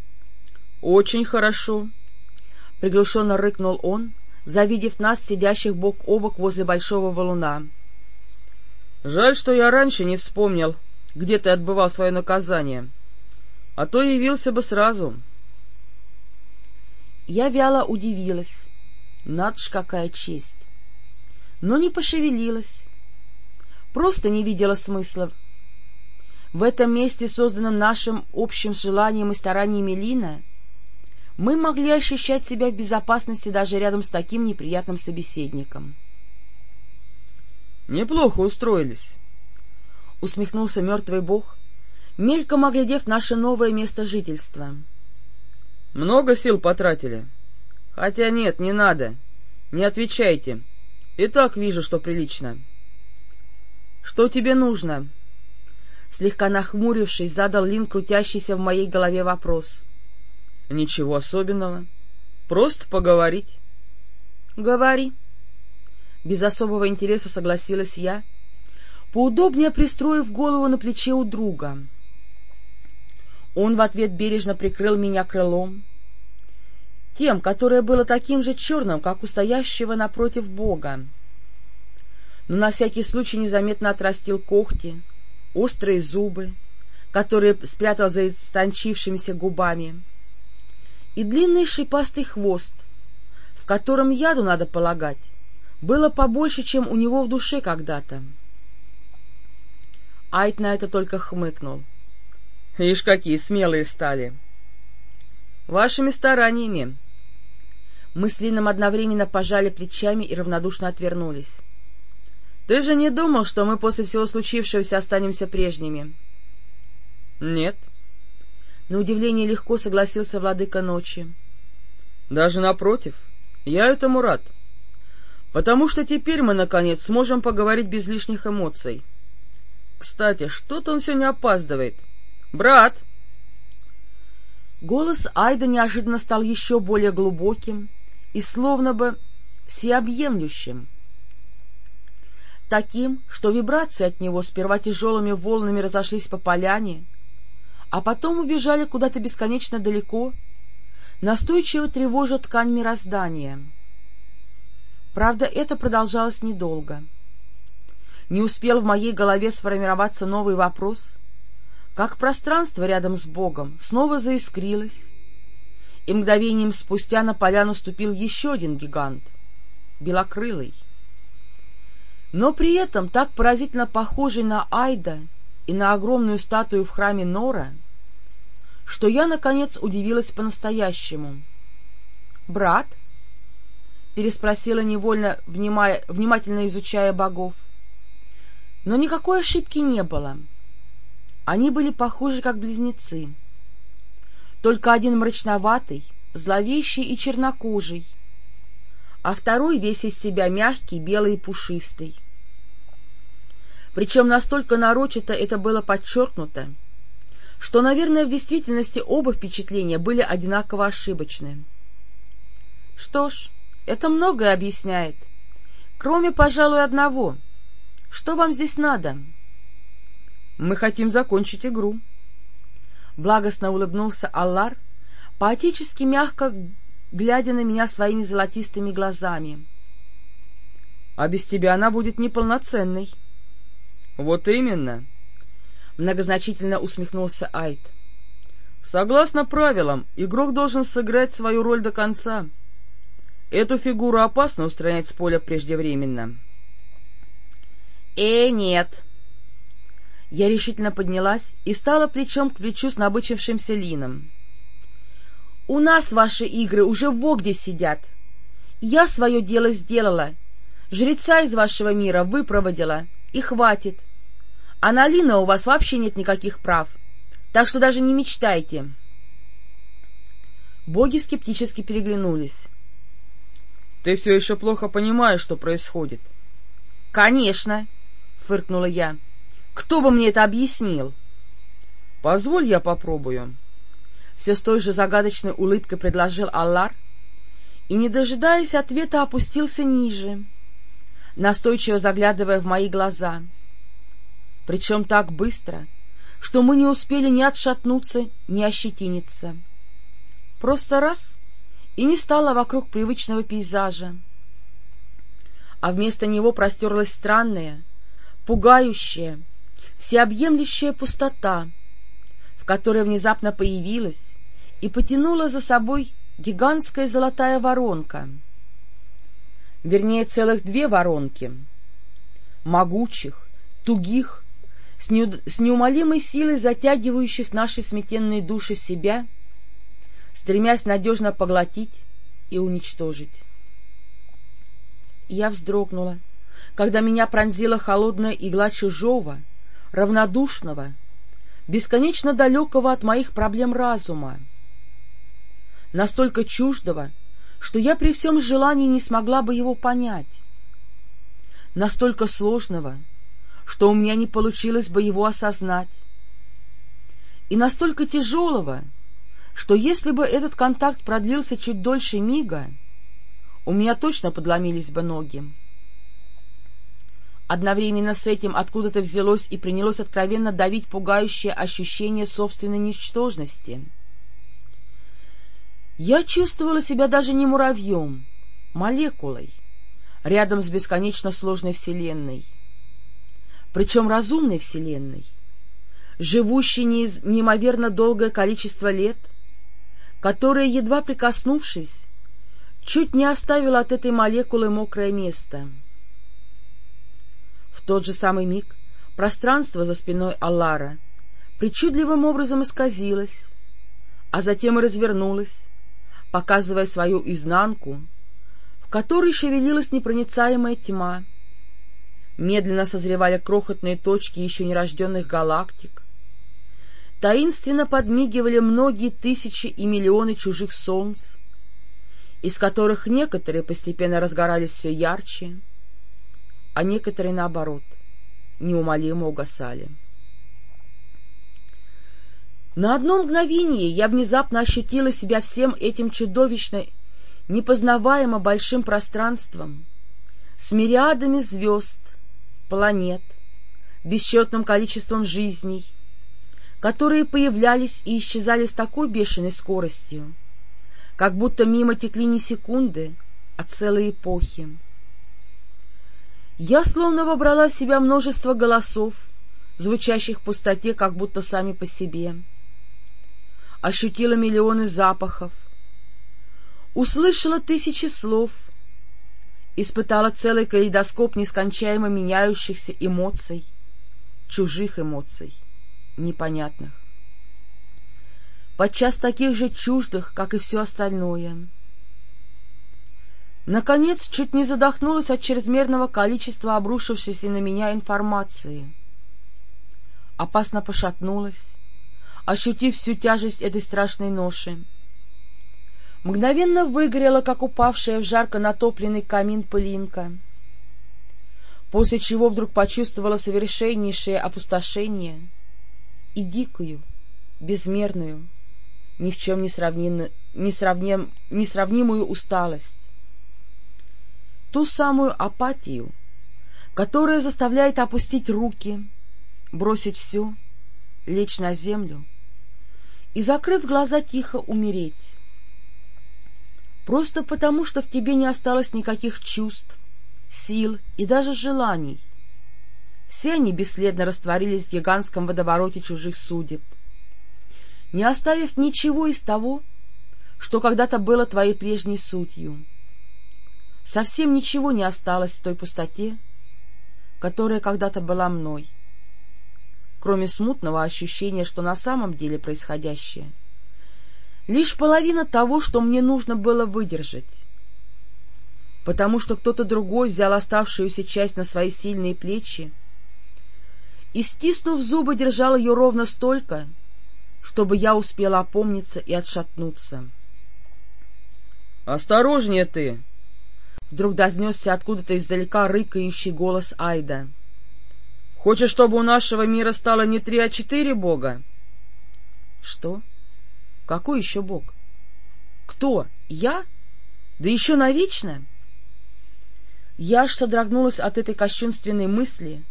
— Очень хорошо, — приглушенно рыкнул он, завидев нас, сидящих бок о бок возле большого валуна. — Жаль, что я раньше не вспомнил, где ты отбывал свое наказание, а то явился бы сразу. Я вяло удивилась. Над ж какая честь! Но не пошевелилась. Просто не видела смысла. В этом месте, созданном нашим общим желанием и стараниями Лина, мы могли ощущать себя в безопасности даже рядом с таким неприятным собеседником. — Неплохо устроились, — усмехнулся мертвый бог, мельком оглядев наше новое место жительства. — Много сил потратили? Хотя нет, не надо. Не отвечайте. И так вижу, что прилично. — Что тебе нужно? Слегка нахмурившись, задал Лин крутящийся в моей голове вопрос. Ничего особенного. Просто поговорить. — Говори. Без особого интереса согласилась я, поудобнее пристроив голову на плече у друга. Он в ответ бережно прикрыл меня крылом, тем, которое было таким же черным, как у стоящего напротив Бога. Но на всякий случай незаметно отрастил когти, острые зубы, которые спрятал за истончившимися губами и длинный шипастый хвост, в котором яду, надо полагать, было побольше, чем у него в душе когда-то. Айт на это только хмыкнул. — Ишь, какие смелые стали! — Вашими стараниями! Мы с Лином одновременно пожали плечами и равнодушно отвернулись. — Ты же не думал, что мы после всего случившегося останемся прежними? — Нет, на удивление легко согласился владыка ночи. — Даже напротив, я этому рад, потому что теперь мы, наконец, сможем поговорить без лишних эмоций. Кстати, что-то он сегодня опаздывает. Брат! Голос Айда неожиданно стал еще более глубоким и словно бы всеобъемлющим. Таким, что вибрации от него сперва тяжелыми волнами разошлись по поляне, а потом убежали куда-то бесконечно далеко, настойчиво тревожа ткань мироздания. Правда, это продолжалось недолго. Не успел в моей голове сформироваться новый вопрос, как пространство рядом с Богом снова заискрилось, и мгновением спустя на поляну ступил еще один гигант, белокрылый. Но при этом так поразительно похожий на Айда и на огромную статую в храме Нора, что я, наконец, удивилась по-настоящему. — Брат? — переспросила невольно, внимая, внимательно изучая богов. Но никакой ошибки не было. Они были похожи, как близнецы. Только один мрачноватый, зловещий и чернокожий, а второй весь из себя мягкий, белый и пушистый. Причем настолько нарочито это было подчеркнуто, что, наверное, в действительности оба впечатления были одинаково ошибочны. Что ж, это многое объясняет, кроме, пожалуй, одного. Что вам здесь надо? Мы хотим закончить игру. Благостно улыбнулся Аллар, поотечески мягко глядя на меня своими золотистыми глазами. — А без тебя она будет неполноценной. — Вот именно, Многозначительно усмехнулся Айт. Согласно правилам, игрок должен сыграть свою роль до конца. Эту фигуру опасно устранять с поля преждевременно. Э, нет. Я решительно поднялась и стала плечом к плечу с набычившимся Лином. У нас ваши игры уже в Огде сидят. Я свое дело сделала. Жреца из вашего мира выпроводила, и хватит. А на Лина у вас вообще нет никаких прав, так что даже не мечтайте. Боги скептически переглянулись. — Ты все еще плохо понимаешь, что происходит. — Конечно, — фыркнула я. — Кто бы мне это объяснил? — Позволь, я попробую. Все с той же загадочной улыбкой предложил Аллар и, не дожидаясь ответа, опустился ниже, настойчиво заглядывая в мои глаза. Причем так быстро, что мы не успели ни отшатнуться, ни ощетиниться. Просто раз — и не стало вокруг привычного пейзажа, а вместо него простерлась странная, пугающая, всеобъемлющая пустота, в которой внезапно появилась и потянула за собой гигантская золотая воронка. Вернее, целых две воронки, могучих, тугих, с, не, с неумолимой силой затягивающих наши сметенные души в себя — стремясь надежно поглотить и уничтожить. Я вздрогнула, когда меня пронзила холодная игла чужого, равнодушного, бесконечно далекого от моих проблем разума, настолько чуждого, что я при всем желании не смогла бы его понять, настолько сложного, что у меня не получилось бы его осознать, и настолько тяжелого, что если бы этот контакт продлился чуть дольше мига, у меня точно подломились бы ноги. Одновременно с этим откуда-то взялось и принялось откровенно давить пугающее ощущение собственной ничтожности. Я чувствовала себя даже не муравьем, молекулой, рядом с бесконечно сложной Вселенной, причем разумной Вселенной, живущей неимоверно долгое количество лет — которая, едва прикоснувшись, чуть не оставила от этой молекулы мокрое место. Тот же самый миг пространство за спиной Аллара причудливым образом исказилось, а затем и развернулось, показывая свою изнанку, в которой шевелилась непроницаемая тьма. Медленно созревали крохотные точки еще нерожденных галактик, таинственно подмигивали многие тысячи и миллионы чужих солнц, из которых некоторые постепенно разгорались все ярче, а некоторые, наоборот, неумолимо угасали. На одно мгновение я внезапно ощутила себя всем этим чудовищно непознаваемо большим пространством, с мириадами звезд, планет, бесчетным количеством жизней, которые появлялись и исчезали с такой бешеной скоростью, как будто мимо текли не секунды, а целые эпохи. Я словно вобрала в себя множество голосов, звучащих в пустоте, как будто сами по себе. Ощутила миллионы запахов, услышала тысячи слов, испытала целый калейдоскоп нескончаемо меняющихся эмоций, чужих эмоций непонятных. Подчас таких же чуждых, как и все остальное. Наконец, чуть не задохнулась от чрезмерного количества обрушившейся на меня информации. Опасно пошатнулась, ощутив всю тяжесть этой страшной ноши. Мгновенно выгорела, как упавшая в жарко натопленный камин пылинка, после чего вдруг почувствовала совершеннейшее опустошение — и дикую, безмерную, ни в чем не, сравним, не сравним, несравнимую усталость. Ту самую апатию, которая заставляет опустить руки, бросить все, лечь на землю и, закрыв глаза, тихо умереть. Просто потому, что в тебе не осталось никаких чувств, сил и даже желаний, все они бесследно растворились в гигантском водовороте чужих судеб, не оставив ничего из того, что когда-то было твоей прежней сутью. Совсем ничего не осталось в той пустоте, которая когда-то была мной, кроме смутного ощущения, что на самом деле происходящее — лишь половина того, что мне нужно было выдержать, потому что кто-то другой взял оставшуюся часть на свои сильные плечи и, стиснув зубы, держал ее ровно столько, чтобы я успела опомниться и отшатнуться. — Осторожнее ты! Вдруг дознесся откуда-то издалека рыкающий голос Айда. — Хочешь, чтобы у нашего мира стало не три, а четыре бога? — Что? Какой еще бог? Кто? Я? Да еще навечно? Я аж содрогнулась от этой кощунственной мысли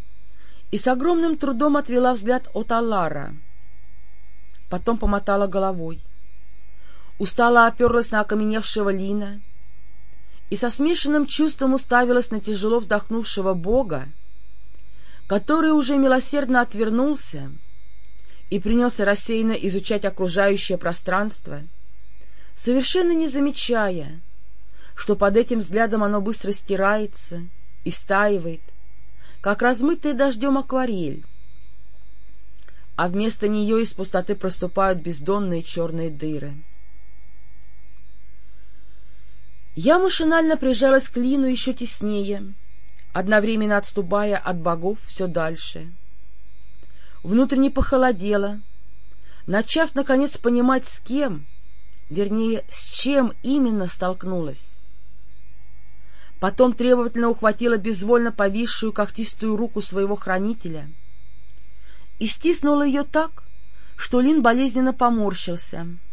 и с огромным трудом отвела взгляд от Аллара. Потом помотала головой. Устала оперлась на окаменевшего Лина и со смешанным чувством уставилась на тяжело вздохнувшего Бога, который уже милосердно отвернулся и принялся рассеянно изучать окружающее пространство, совершенно не замечая, что под этим взглядом оно быстро стирается, и стаивает, как размытая дождем акварель, а вместо нее из пустоты проступают бездонные черные дыры. Я машинально прижалась к Лину еще теснее, одновременно отступая от богов все дальше. Внутренне похолодело, начав, наконец, понимать, с кем, вернее, с чем именно столкнулась. Потом требовательно ухватила безвольно повисшую когтистую руку своего хранителя и стиснула ее так, что Лин болезненно поморщился —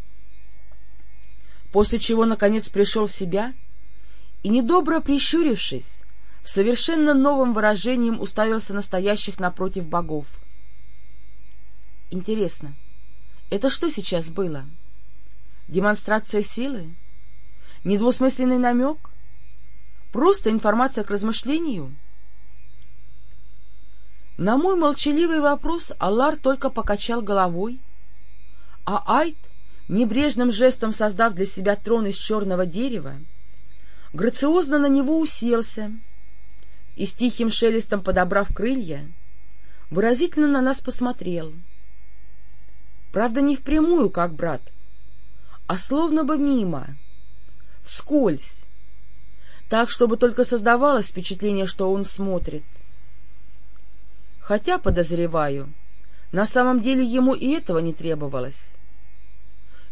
после чего, наконец, пришел в себя и, недобро прищурившись, в совершенно новым выражением уставился настоящих напротив богов. Интересно, это что сейчас было? Демонстрация силы? Недвусмысленный намек? Просто информация к размышлению? На мой молчаливый вопрос Аллар только покачал головой, а Айт небрежным жестом создав для себя трон из черного дерева, грациозно на него уселся и с тихим шелестом подобрав крылья, выразительно на нас посмотрел. Правда, не впрямую, как брат, а словно бы мимо, вскользь, так, чтобы только создавалось впечатление, что он смотрит. Хотя, подозреваю, на самом деле ему и этого не требовалось.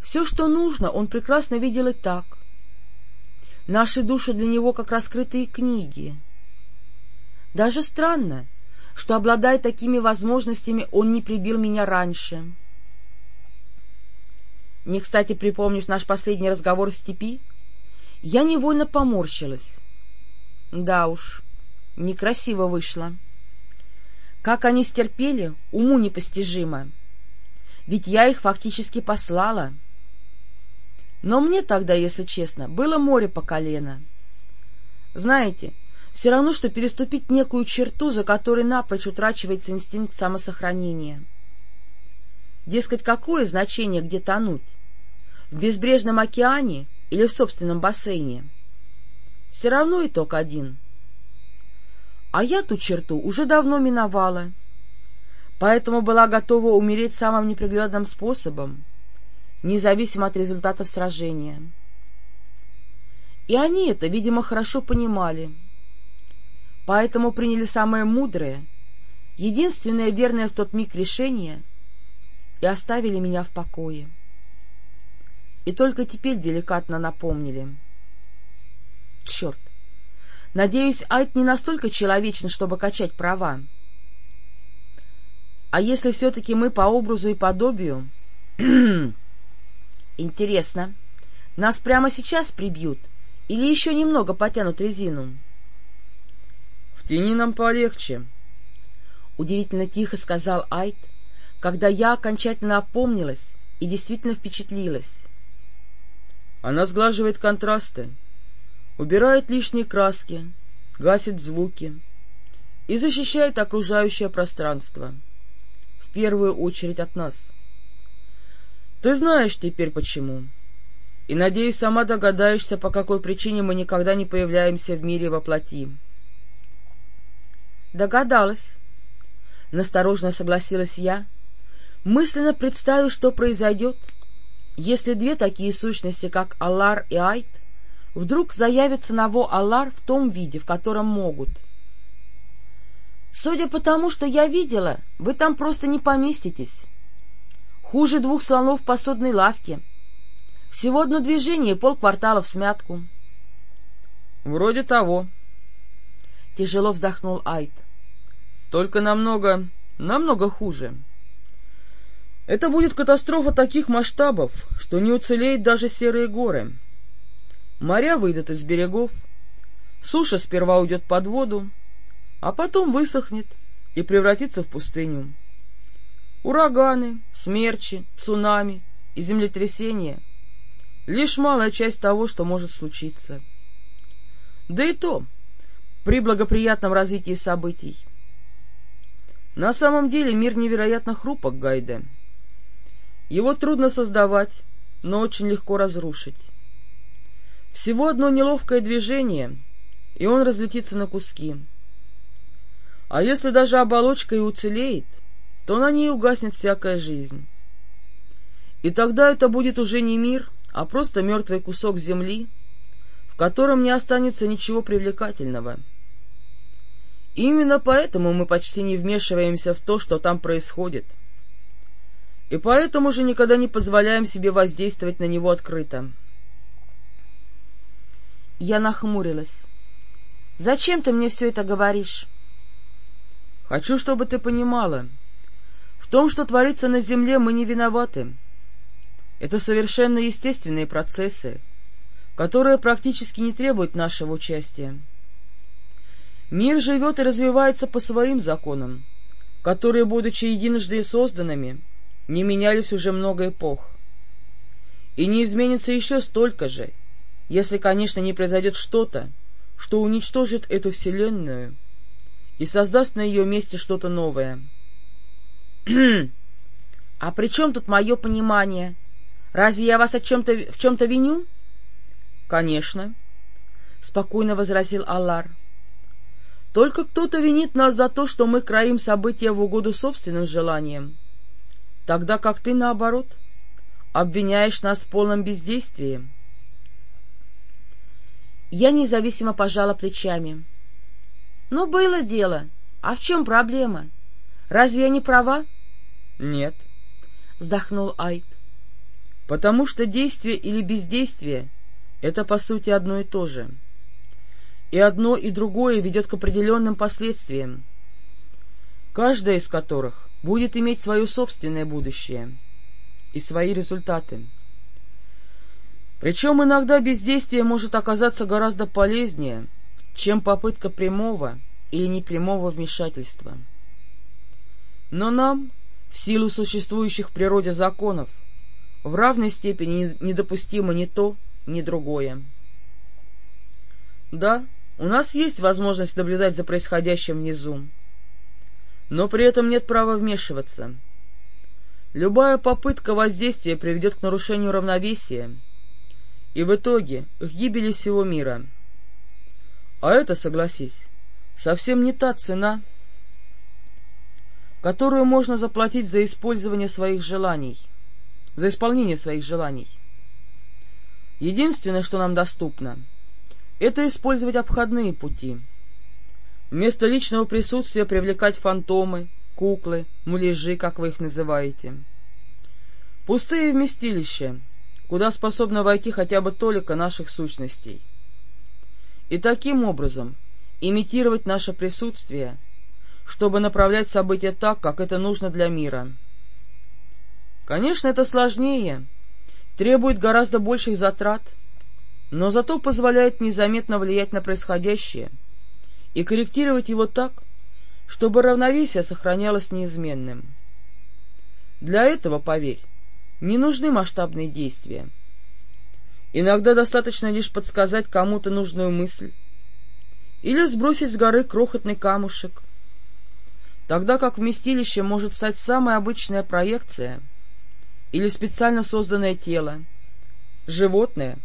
Все, что нужно, он прекрасно видел и так. Наши души для него как раскрытые книги. Даже странно, что, обладая такими возможностями, он не прибил меня раньше. Не кстати припомнив наш последний разговор в степи, я невольно поморщилась. Да уж, некрасиво вышло. Как они стерпели, уму непостижимо. Ведь я их фактически послала — но мне тогда, если честно, было море по колено. Знаете, все равно, что переступить некую черту, за которой напрочь утрачивается инстинкт самосохранения. Дескать, какое значение где тонуть? В безбрежном океане или в собственном бассейне? Все равно итог один. А я ту черту уже давно миновала, поэтому была готова умереть самым неприглядным способом — независимо от результатов сражения. И они это, видимо, хорошо понимали, поэтому приняли самое мудрое, единственное верное в тот миг решение и оставили меня в покое. И только теперь деликатно напомнили. Черт! Надеюсь, Айт не настолько человечен, чтобы качать права. А если все-таки мы по образу и подобию <clears throat> Интересно, нас прямо сейчас прибьют или еще немного потянут резину? — В тени нам полегче, — удивительно тихо сказал Айт, когда я окончательно опомнилась и действительно впечатлилась. Она сглаживает контрасты, убирает лишние краски, гасит звуки и защищает окружающее пространство, в первую очередь от нас. Ты знаешь теперь почему. И, надеюсь, сама догадаешься, по какой причине мы никогда не появляемся в мире во плоти. Догадалась. Насторожно согласилась я, мысленно представив, что произойдет, если две такие сущности, как Аллар и Айт, вдруг заявятся на Во Аллар в том виде, в котором могут. Судя по тому, что я видела, вы там просто не поместитесь. Хуже двух слонов в посудной лавке. Всего одно движение, полквартала в смятку. — Вроде того. Тяжело вздохнул Айд. — Только намного, намного хуже. Это будет катастрофа таких масштабов, что не уцелеют даже серые горы. Моря выйдут из берегов, суша сперва уйдет под воду, а потом высохнет и превратится в пустыню. Ураганы, смерчи, цунами и землетрясения — лишь малая часть того, что может случиться. Да и то при благоприятном развитии событий. На самом деле мир невероятно хрупок, Гайде. Его трудно создавать, но очень легко разрушить. Всего одно неловкое движение, и он разлетится на куски. А если даже оболочка и уцелеет, то на ней угаснет всякая жизнь. И тогда это будет уже не мир, а просто мертвый кусок земли, в котором не останется ничего привлекательного. Именно поэтому мы почти не вмешиваемся в то, что там происходит. И поэтому же никогда не позволяем себе воздействовать на него открыто. Я нахмурилась. «Зачем ты мне все это говоришь?» «Хочу, чтобы ты понимала. В том, что творится на Земле, мы не виноваты. Это совершенно естественные процессы, которые практически не требуют нашего участия. Мир живет и развивается по своим законам, которые, будучи единожды созданными, не менялись уже много эпох. И не изменится еще столько же, если, конечно, не произойдет что-то, что уничтожит эту Вселенную и создаст на ее месте что-то новое. — А при чем тут мое понимание? Разве я вас о чем-то, в чем-то виню? — Конечно, — спокойно возразил Аллар. — Только кто-то винит нас за то, что мы краим события в угоду собственным желаниям, тогда как ты, наоборот, обвиняешь нас в полном бездействии. Я независимо пожала плечами. — Ну, было дело. А в чем проблема? Разве я не права? — Нет, — вздохнул Айт. — Потому что действие или бездействие — это, по сути, одно и то же. И одно и другое ведет к определенным последствиям, каждое из которых будет иметь свое собственное будущее и свои результаты. Причем иногда бездействие может оказаться гораздо полезнее, чем попытка прямого или непрямого вмешательства. Но нам, в силу существующих в природе законов, в равной степени недопустимо ни то, ни другое. Да, у нас есть возможность наблюдать за происходящим внизу, но при этом нет права вмешиваться. Любая попытка воздействия приведет к нарушению равновесия и в итоге к гибели всего мира. А это, согласись, совсем не та цена, которую можно заплатить за использование своих желаний, за исполнение своих желаний. Единственное, что нам доступно, это использовать обходные пути. Вместо личного присутствия привлекать фантомы, куклы, муляжи, как вы их называете. Пустые вместилища, куда способна войти хотя бы толика наших сущностей. И таким образом имитировать наше присутствие — чтобы направлять события так, как это нужно для мира. Конечно, это сложнее, требует гораздо больших затрат, но зато позволяет незаметно влиять на происходящее и корректировать его так, чтобы равновесие сохранялось неизменным. Для этого, поверь, не нужны масштабные действия. Иногда достаточно лишь подсказать кому-то нужную мысль или сбросить с горы крохотный камушек, тогда как вместилище может стать самая обычная проекция или специально созданное тело, животное,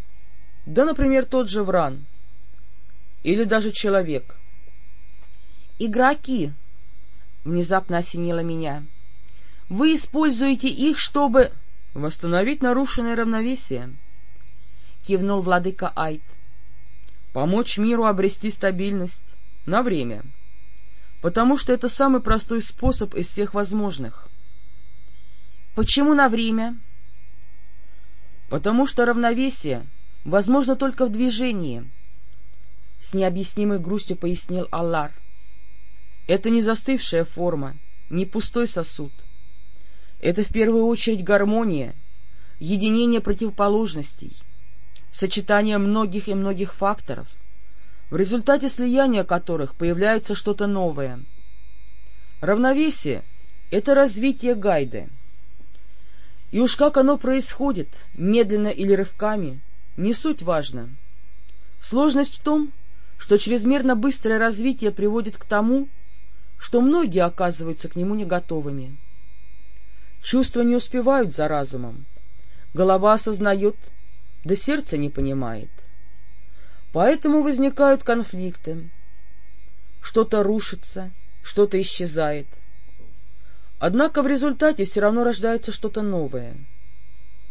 да, например, тот же вран, или даже человек. «Игроки!» — внезапно осенило меня. «Вы используете их, чтобы...» «Восстановить нарушенное равновесие», — кивнул владыка Айт. «Помочь миру обрести стабильность на время» потому что это самый простой способ из всех возможных. Почему на время? Потому что равновесие возможно только в движении, — с необъяснимой грустью пояснил Аллар. Это не застывшая форма, не пустой сосуд. Это в первую очередь гармония, единение противоположностей, сочетание многих и многих факторов, в результате слияния которых появляется что-то новое. Равновесие — это развитие гайды. И уж как оно происходит, медленно или рывками, не суть важно. Сложность в том, что чрезмерно быстрое развитие приводит к тому, что многие оказываются к нему не готовыми. Чувства не успевают за разумом, голова осознает, да сердце не понимает. Поэтому возникают конфликты. Что-то рушится, что-то исчезает. Однако в результате все равно рождается что-то новое.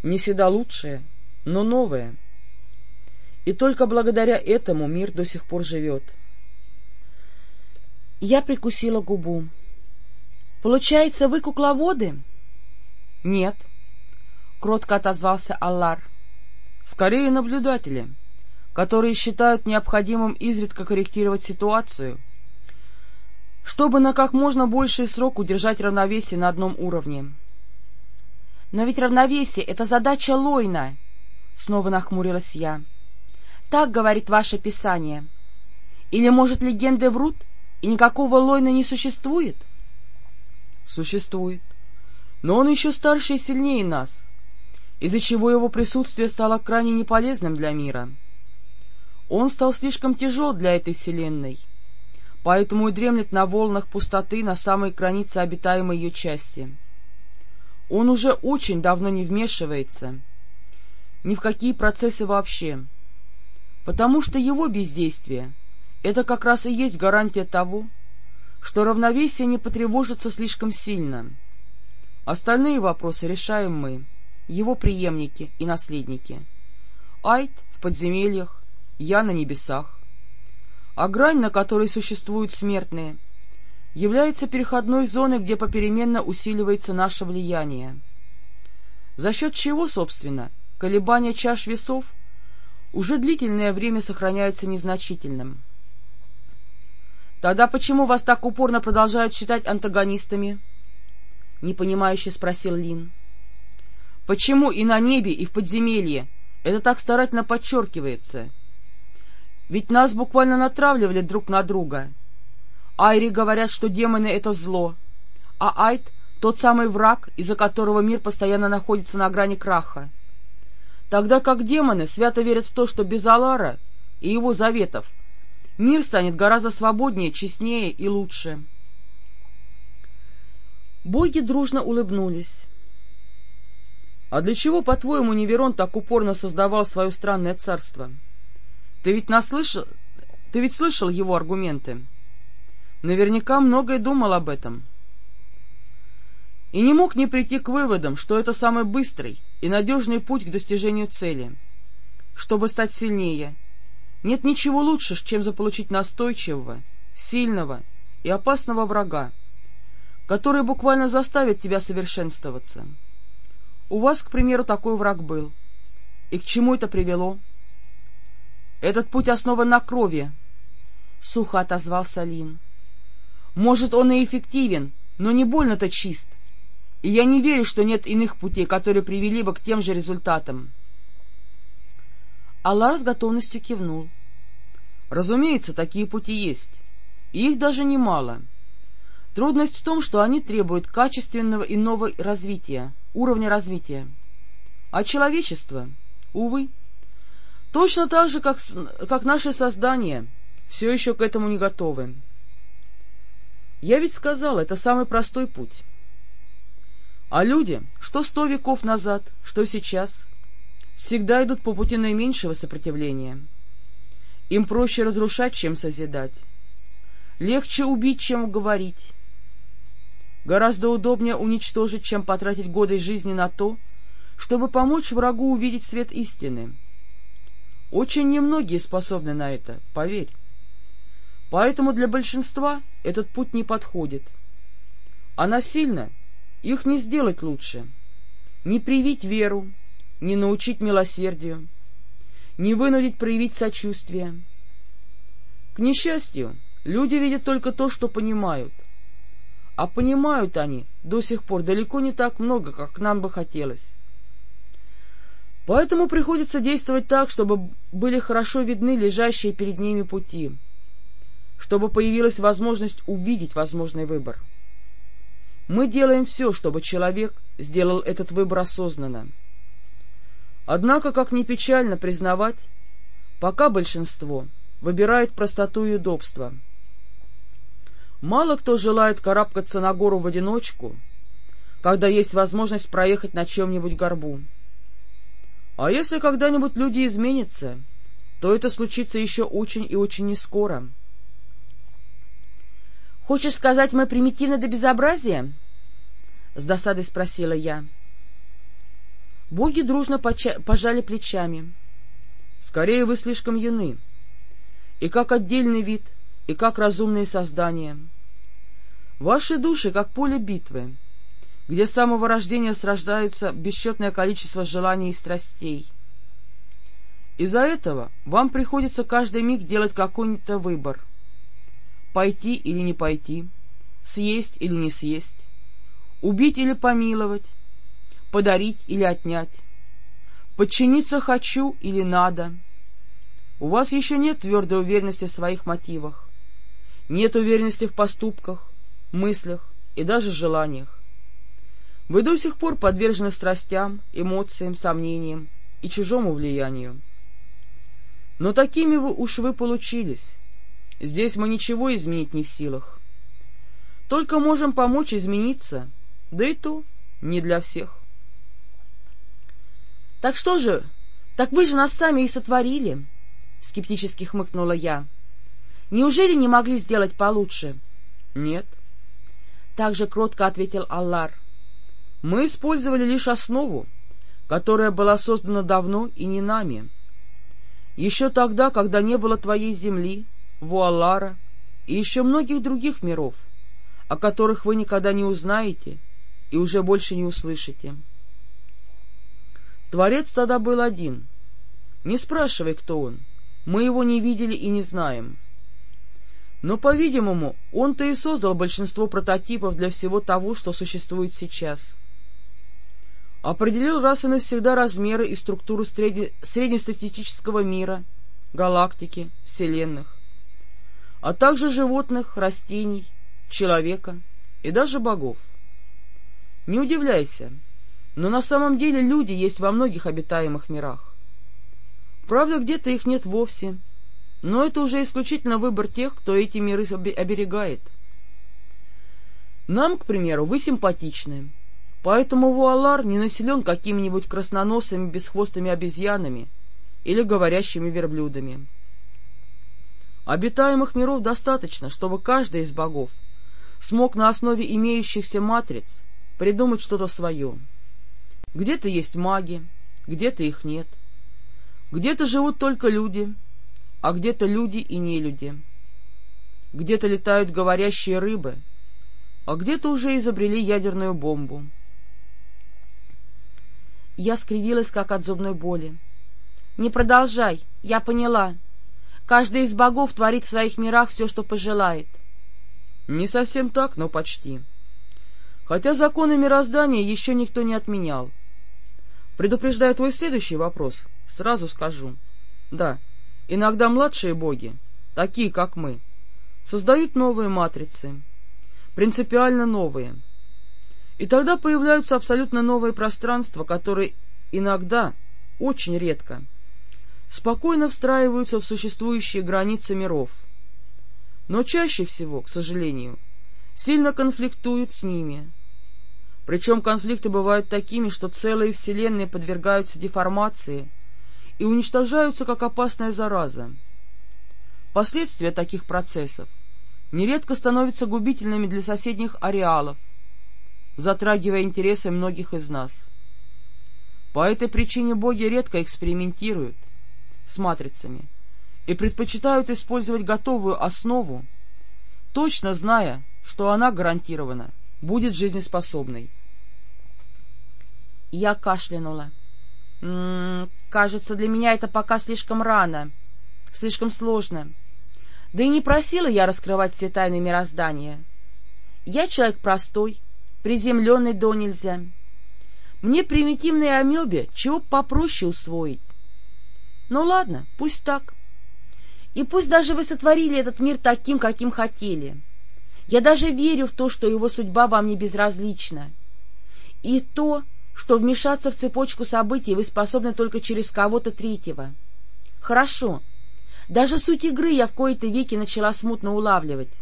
Не всегда лучшее, но новое. И только благодаря этому мир до сих пор живет. Я прикусила губу. «Получается, вы кукловоды?» «Нет», — кротко отозвался Аллар. «Скорее наблюдатели, которые считают необходимым изредка корректировать ситуацию, чтобы на как можно больший срок удержать равновесие на одном уровне». «Но ведь равновесие — это задача Лойна!» — снова нахмурилась я. «Так говорит ваше писание. Или, может, легенды врут, и никакого Лойна не существует?» «Существует но он еще старше и сильнее нас, из-за чего его присутствие стало крайне неполезным для мира. Он стал слишком тяжел для этой вселенной, поэтому и дремлет на волнах пустоты на самой границе обитаемой ее части. Он уже очень давно не вмешивается ни в какие процессы вообще, потому что его бездействие — это как раз и есть гарантия того, что равновесие не потревожится слишком сильно — Остальные вопросы решаем мы, его преемники и наследники. Айт в подземельях, я на небесах. А грань, на которой существуют смертные, является переходной зоной, где попеременно усиливается наше влияние. За счет чего, собственно, колебания чаш весов уже длительное время сохраняется незначительным. Тогда почему вас так упорно продолжают считать антагонистами? — непонимающе спросил Лин. — Почему и на небе, и в подземелье это так старательно подчеркивается? Ведь нас буквально натравливали друг на друга. Айри говорят, что демоны — это зло, а Айт — тот самый враг, из-за которого мир постоянно находится на грани краха. Тогда как демоны свято верят в то, что без Алара и его заветов мир станет гораздо свободнее, честнее и лучше. Боги дружно улыбнулись. — А для чего, по-твоему, Неверон так упорно создавал свое странное царство? Ты ведь наслышал... Ты ведь слышал его аргументы? Наверняка многое думал об этом. И не мог не прийти к выводам, что это самый быстрый и надежный путь к достижению цели. Чтобы стать сильнее, нет ничего лучше, чем заполучить настойчивого, сильного и опасного врага, который буквально заставит тебя совершенствоваться. У вас, к примеру, такой враг был. И к чему это привело? Этот путь основан на крови, — сухо отозвался Лин. Может, он и эффективен, но не больно-то чист. И я не верю, что нет иных путей, которые привели бы к тем же результатам. Аллар с готовностью кивнул. Разумеется, такие пути есть, и их даже немало. — Трудность в том, что они требуют качественного и нового развития, уровня развития. А человечество, увы, точно так же, как, как наше создание, все еще к этому не готовы. Я ведь сказал, это самый простой путь. А люди, что сто веков назад, что сейчас, всегда идут по пути наименьшего сопротивления. Им проще разрушать, чем созидать. Легче убить, чем уговорить. Гораздо удобнее уничтожить, чем потратить годы жизни на то, чтобы помочь врагу увидеть свет истины. Очень немногие способны на это, поверь. Поэтому для большинства этот путь не подходит. А насильно их не сделать лучше. Не привить веру, не научить милосердию, не вынудить проявить сочувствие. К несчастью, люди видят только то, что понимают, а понимают они до сих пор далеко не так много, как нам бы хотелось. Поэтому приходится действовать так, чтобы были хорошо видны лежащие перед ними пути, чтобы появилась возможность увидеть возможный выбор. Мы делаем все, чтобы человек сделал этот выбор осознанно. Однако, как ни печально признавать, пока большинство выбирает простоту и удобство. Мало кто желает карабкаться на гору в одиночку, когда есть возможность проехать на чем-нибудь горбу. А если когда-нибудь люди изменятся, то это случится еще очень и очень нескоро. — Хочешь сказать, мы примитивны до безобразия? — с досадой спросила я. — Боги дружно пожали плечами. — Скорее вы слишком юны. И как отдельный вид, и как разумные создания. Ваши души, как поле битвы, где с самого рождения срождаются бесчетное количество желаний и страстей. Из-за этого вам приходится каждый миг делать какой-то выбор. Пойти или не пойти, съесть или не съесть, убить или помиловать, подарить или отнять, подчиниться хочу или надо. У вас еще нет твердой уверенности в своих мотивах, нет уверенности в поступках, мыслях и даже желаниях. Вы до сих пор подвержены страстям, эмоциям, сомнениям и чужому влиянию. Но такими вы уж вы получились. Здесь мы ничего изменить не в силах. Только можем помочь измениться, да и то не для всех. — Так что же? Так вы же нас сами и сотворили, — скептически хмыкнула я. — Неужели не могли сделать получше? — Нет. Так же кротко ответил Аллар. — Мы использовали лишь основу, которая была создана давно и не нами. Еще тогда, когда не было твоей земли, Вуалара и еще многих других миров, о которых вы никогда не узнаете и уже больше не услышите. — Творец тогда был один. Не спрашивай, кто он. Мы его не видели и не знаем. Но, по-видимому, он-то и создал большинство прототипов для всего того, что существует сейчас. Определил раз и навсегда размеры и структуру средне среднестатистического мира, галактики, вселенных, а также животных, растений, человека и даже богов. Не удивляйся, но на самом деле люди есть во многих обитаемых мирах. Правда, где-то их нет вовсе, но это уже исключительно выбор тех, кто эти миры оберегает. Нам, к примеру, вы симпатичны, поэтому Вуалар не населен какими-нибудь красноносыми бесхвостыми обезьянами или говорящими верблюдами. Обитаемых миров достаточно, чтобы каждый из богов смог на основе имеющихся матриц придумать что-то свое. Где-то есть маги, где-то их нет. Где-то живут только люди, а где-то люди и не люди. Где-то летают говорящие рыбы, а где-то уже изобрели ядерную бомбу. Я скривилась, как от зубной боли. — Не продолжай, я поняла. Каждый из богов творит в своих мирах все, что пожелает. — Не совсем так, но почти. Хотя законы мироздания еще никто не отменял. Предупреждая твой следующий вопрос, сразу скажу. Да, иногда младшие боги, такие как мы, создают новые матрицы, принципиально новые. И тогда появляются абсолютно новые пространства, которые иногда, очень редко, спокойно встраиваются в существующие границы миров. Но чаще всего, к сожалению, сильно конфликтуют с ними, причем конфликты бывают такими, что целые вселенные подвергаются деформации и уничтожаются как опасная зараза. Последствия таких процессов нередко становятся губительными для соседних ареалов, затрагивая интересы многих из нас. По этой причине боги редко экспериментируют с матрицами и предпочитают использовать готовую основу, точно зная, что она гарантированно будет жизнеспособной. Я кашлянула. — Кажется, для меня это пока слишком рано, слишком сложно. Да и не просила я раскрывать все тайны мироздания. Я человек простой, приземленный до нельзя. Мне примитивные амебе чего попроще усвоить. Ну ладно, пусть так. И пусть даже вы сотворили этот мир таким, каким хотели. Я даже верю в то, что его судьба вам не безразлична. И то, что вмешаться в цепочку событий вы способны только через кого-то третьего. Хорошо. Даже суть игры я в кои-то веки начала смутно улавливать.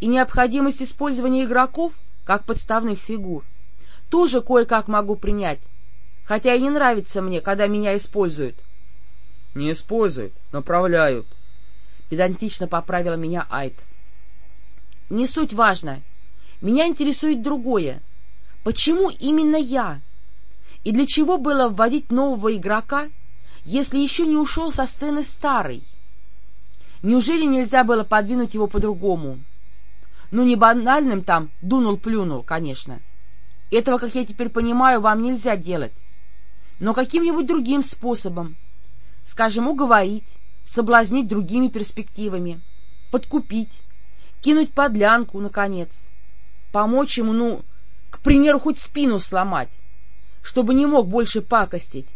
И необходимость использования игроков, как подставных фигур, тоже кое-как могу принять, хотя и не нравится мне, когда меня используют. — Не используют, направляют. Педантично поправила меня Айт. — Не суть важно. Меня интересует другое. Почему именно я? И для чего было вводить нового игрока, если еще не ушел со сцены старый? Неужели нельзя было подвинуть его по-другому? Ну, не банальным там «дунул-плюнул», конечно. Этого, как я теперь понимаю, вам нельзя делать. Но каким-нибудь другим способом. Скажем, уговорить, соблазнить другими перспективами, подкупить, кинуть подлянку, наконец. Помочь ему, ну, к примеру, хоть спину сломать, чтобы не мог больше пакостить,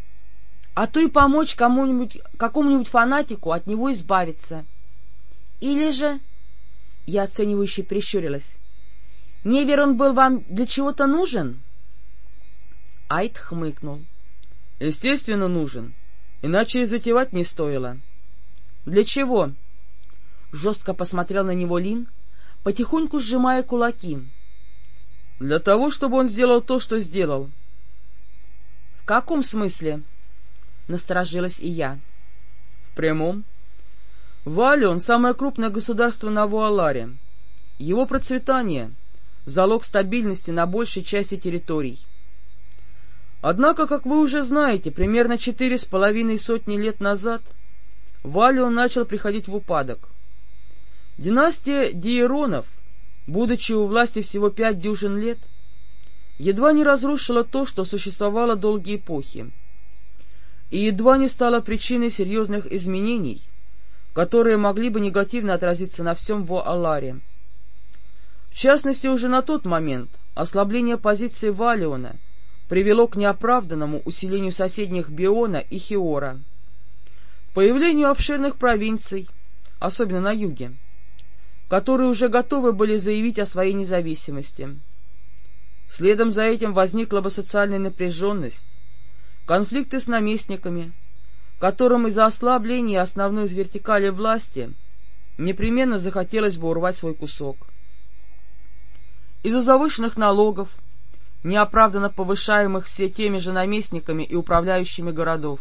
а то и помочь кому-нибудь, какому-нибудь фанатику от него избавиться. Или же... Я оценивающе прищурилась. «Невер он был вам для чего-то нужен?» Айт хмыкнул. «Естественно, нужен. Иначе и затевать не стоило». «Для чего?» Жестко посмотрел на него Лин, потихоньку сжимая кулаки. Для того, чтобы он сделал то, что сделал. — В каком смысле? — насторожилась и я. — В прямом. Валион — самое крупное государство на Вуаларе. Его процветание — залог стабильности на большей части территорий. Однако, как вы уже знаете, примерно четыре с половиной сотни лет назад Валион начал приходить в упадок. Династия Диеронов — будучи у власти всего пять дюжин лет, едва не разрушила то, что существовало долгие эпохи, и едва не стала причиной серьезных изменений, которые могли бы негативно отразиться на всем Во-Аларе. В частности, уже на тот момент ослабление позиции Валиона привело к неоправданному усилению соседних Биона и Хиора, появлению обширных провинций, особенно на юге, которые уже готовы были заявить о своей независимости. Следом за этим возникла бы социальная напряженность, конфликты с наместниками, которым из-за ослабления основной из вертикали власти непременно захотелось бы урвать свой кусок. Из-за завышенных налогов, неоправданно повышаемых все теми же наместниками и управляющими городов,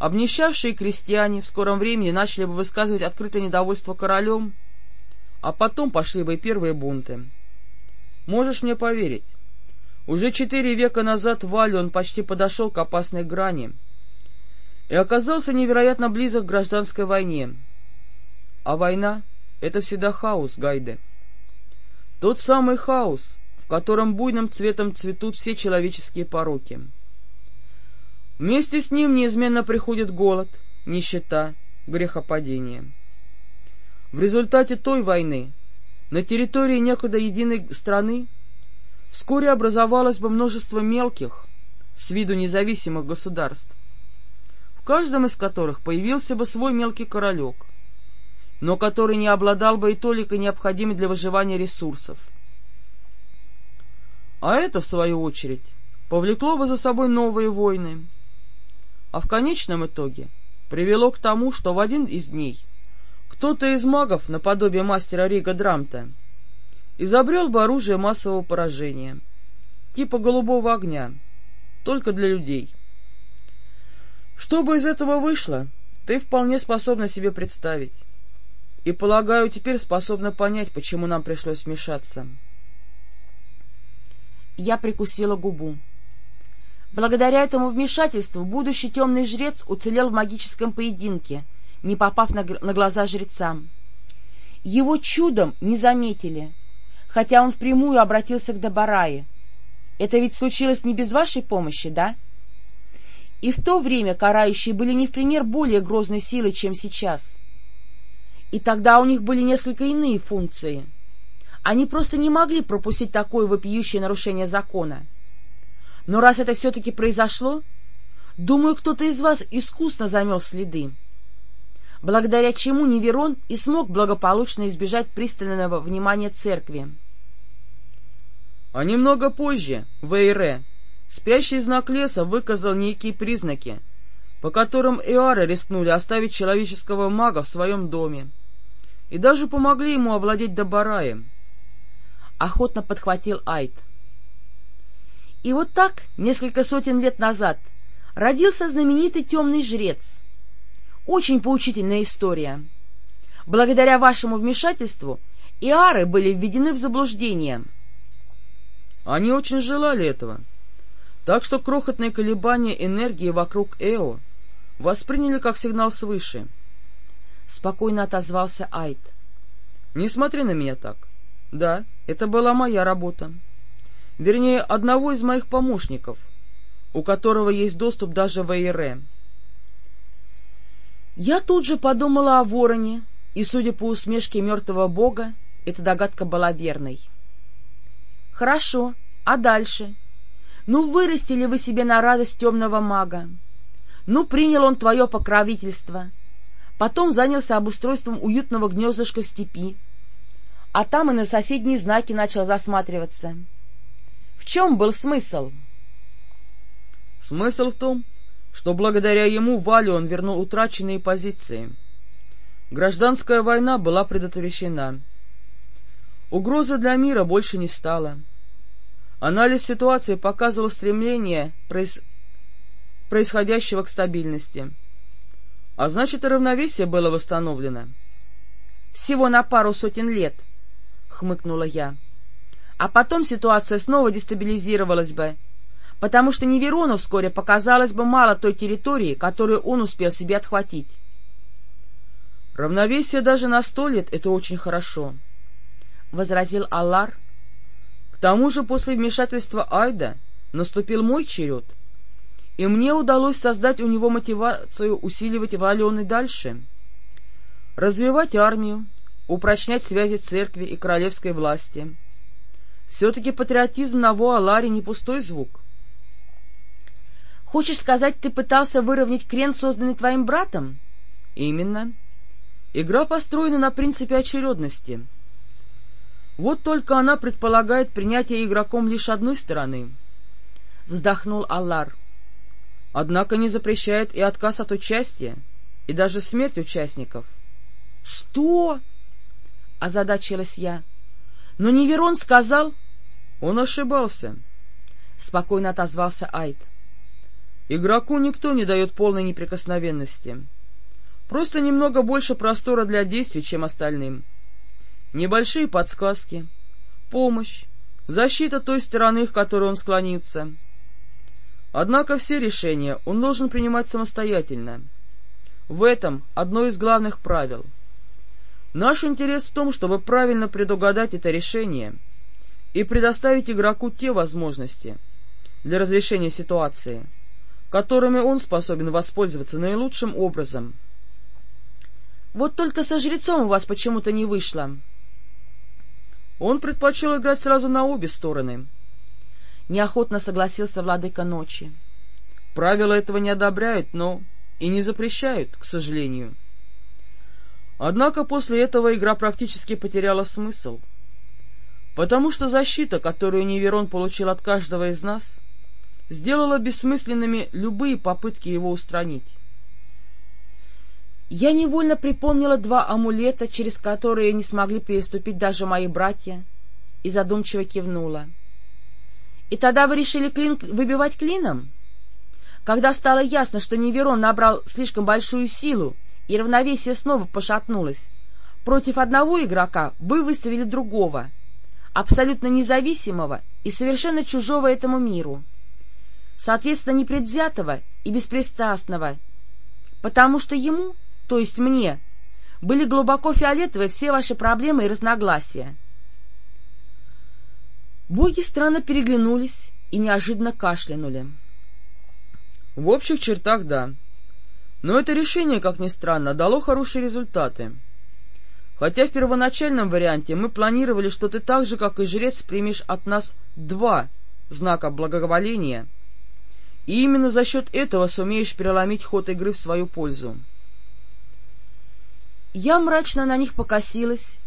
обнищавшие крестьяне в скором времени начали бы высказывать открытое недовольство королем а потом пошли бы и первые бунты. Можешь мне поверить, уже четыре века назад Валион почти подошел к опасной грани и оказался невероятно близок к гражданской войне. А война — это всегда хаос, Гайде. Тот самый хаос, в котором буйным цветом цветут все человеческие пороки. Вместе с ним неизменно приходит голод, нищета, грехопадение. В результате той войны на территории некогда единой страны вскоре образовалось бы множество мелких, с виду независимых государств, каждом из которых появился бы свой мелкий королек, но который не обладал бы и толикой необходимых для выживания ресурсов. А это, в свою очередь, повлекло бы за собой новые войны, а в конечном итоге привело к тому, что в один из дней — кто-то из магов, наподобие мастера Рига Драмта, изобрел бы оружие массового поражения, типа голубого огня, только для людей. Что бы из этого вышло, ты вполне способна себе представить. И, полагаю, теперь способна понять, почему нам пришлось вмешаться. Я прикусила губу. Благодаря этому вмешательству будущий темный жрец уцелел в магическом поединке — не попав на, на глаза жрецам. Его чудом не заметили, хотя он впрямую обратился к Добарае. Это ведь случилось не без вашей помощи, да? И в то время карающие были не в пример более грозной силой, чем сейчас. И тогда у них были несколько иные функции. Они просто не могли пропустить такое вопиющее нарушение закона. Но раз это все-таки произошло, думаю, кто-то из вас искусно замел следы благодаря чему Неверон и смог благополучно избежать пристального внимания церкви. А немного позже, в Эйре, спящий знак леса выказал некие признаки, по которым Эары рискнули оставить человеческого мага в своем доме, и даже помогли ему овладеть Добараем. Охотно подхватил Айт. И вот так, несколько сотен лет назад, родился знаменитый темный жрец, очень поучительная история. Благодаря вашему вмешательству иары были введены в заблуждение. Они очень желали этого. Так что крохотные колебания энергии вокруг Эо восприняли как сигнал свыше. Спокойно отозвался Айт. Не смотри на меня так. Да, это была моя работа. Вернее, одного из моих помощников, у которого есть доступ даже в Эйре. Я тут же подумала о вороне, и, судя по усмешке мертвого бога, эта догадка была верной. Хорошо, а дальше? Ну, вырастили вы себе на радость темного мага. Ну, принял он твое покровительство. Потом занялся обустройством уютного гнездышка в степи. А там и на соседние знаки начал засматриваться. В чем был смысл? Смысл в том, что благодаря ему Валион вернул утраченные позиции. Гражданская война была предотвращена. Угрозы для мира больше не стало. Анализ ситуации показывал стремление проис... происходящего к стабильности. А значит, и равновесие было восстановлено. — Всего на пару сотен лет, — хмыкнула я. — А потом ситуация снова дестабилизировалась бы, потому что Неверону вскоре показалось бы мало той территории, которую он успел себе отхватить. «Равновесие даже на сто лет — это очень хорошо», — возразил Аллар. «К тому же после вмешательства Айда наступил мой черед, и мне удалось создать у него мотивацию усиливать Валион дальше, развивать армию, упрочнять связи церкви и королевской власти. Все-таки патриотизм на Вуаларе не пустой звук. Хочешь сказать, ты пытался выровнять крен, созданный твоим братом? — Именно. Игра построена на принципе очередности. Вот только она предполагает принятие игроком лишь одной стороны. Вздохнул Аллар. Однако не запрещает и отказ от участия, и даже смерть участников. — Что? — озадачилась я. — Но Неверон сказал... — Он ошибался. — спокойно отозвался Айд. — Игроку никто не дает полной неприкосновенности. Просто немного больше простора для действий, чем остальным. Небольшие подсказки, помощь, защита той стороны, к которой он склонится. Однако все решения он должен принимать самостоятельно. В этом одно из главных правил. Наш интерес в том, чтобы правильно предугадать это решение и предоставить игроку те возможности для разрешения ситуации, которыми он способен воспользоваться наилучшим образом. Вот только со жрецом у вас почему-то не вышло. Он предпочел играть сразу на обе стороны. Неохотно согласился владыка ночи. Правила этого не одобряют, но и не запрещают, к сожалению. Однако после этого игра практически потеряла смысл, потому что защита, которую Неверон получил от каждого из нас, сделала бессмысленными любые попытки его устранить. Я невольно припомнила два амулета, через которые не смогли переступить даже мои братья, и задумчиво кивнула. — И тогда вы решили клин выбивать клином? Когда стало ясно, что Неверон набрал слишком большую силу, и равновесие снова пошатнулось, против одного игрока вы выставили другого, абсолютно независимого и совершенно чужого этому миру соответственно, непредвзятого и беспристрастного, потому что ему, то есть мне, были глубоко фиолетовы все ваши проблемы и разногласия. Боги странно переглянулись и неожиданно кашлянули. — В общих чертах — да. Но это решение, как ни странно, дало хорошие результаты. Хотя в первоначальном варианте мы планировали, что ты так же, как и жрец, примешь от нас два знака благоволения, и именно за счет этого сумеешь переломить ход игры в свою пользу. Я мрачно на них покосилась,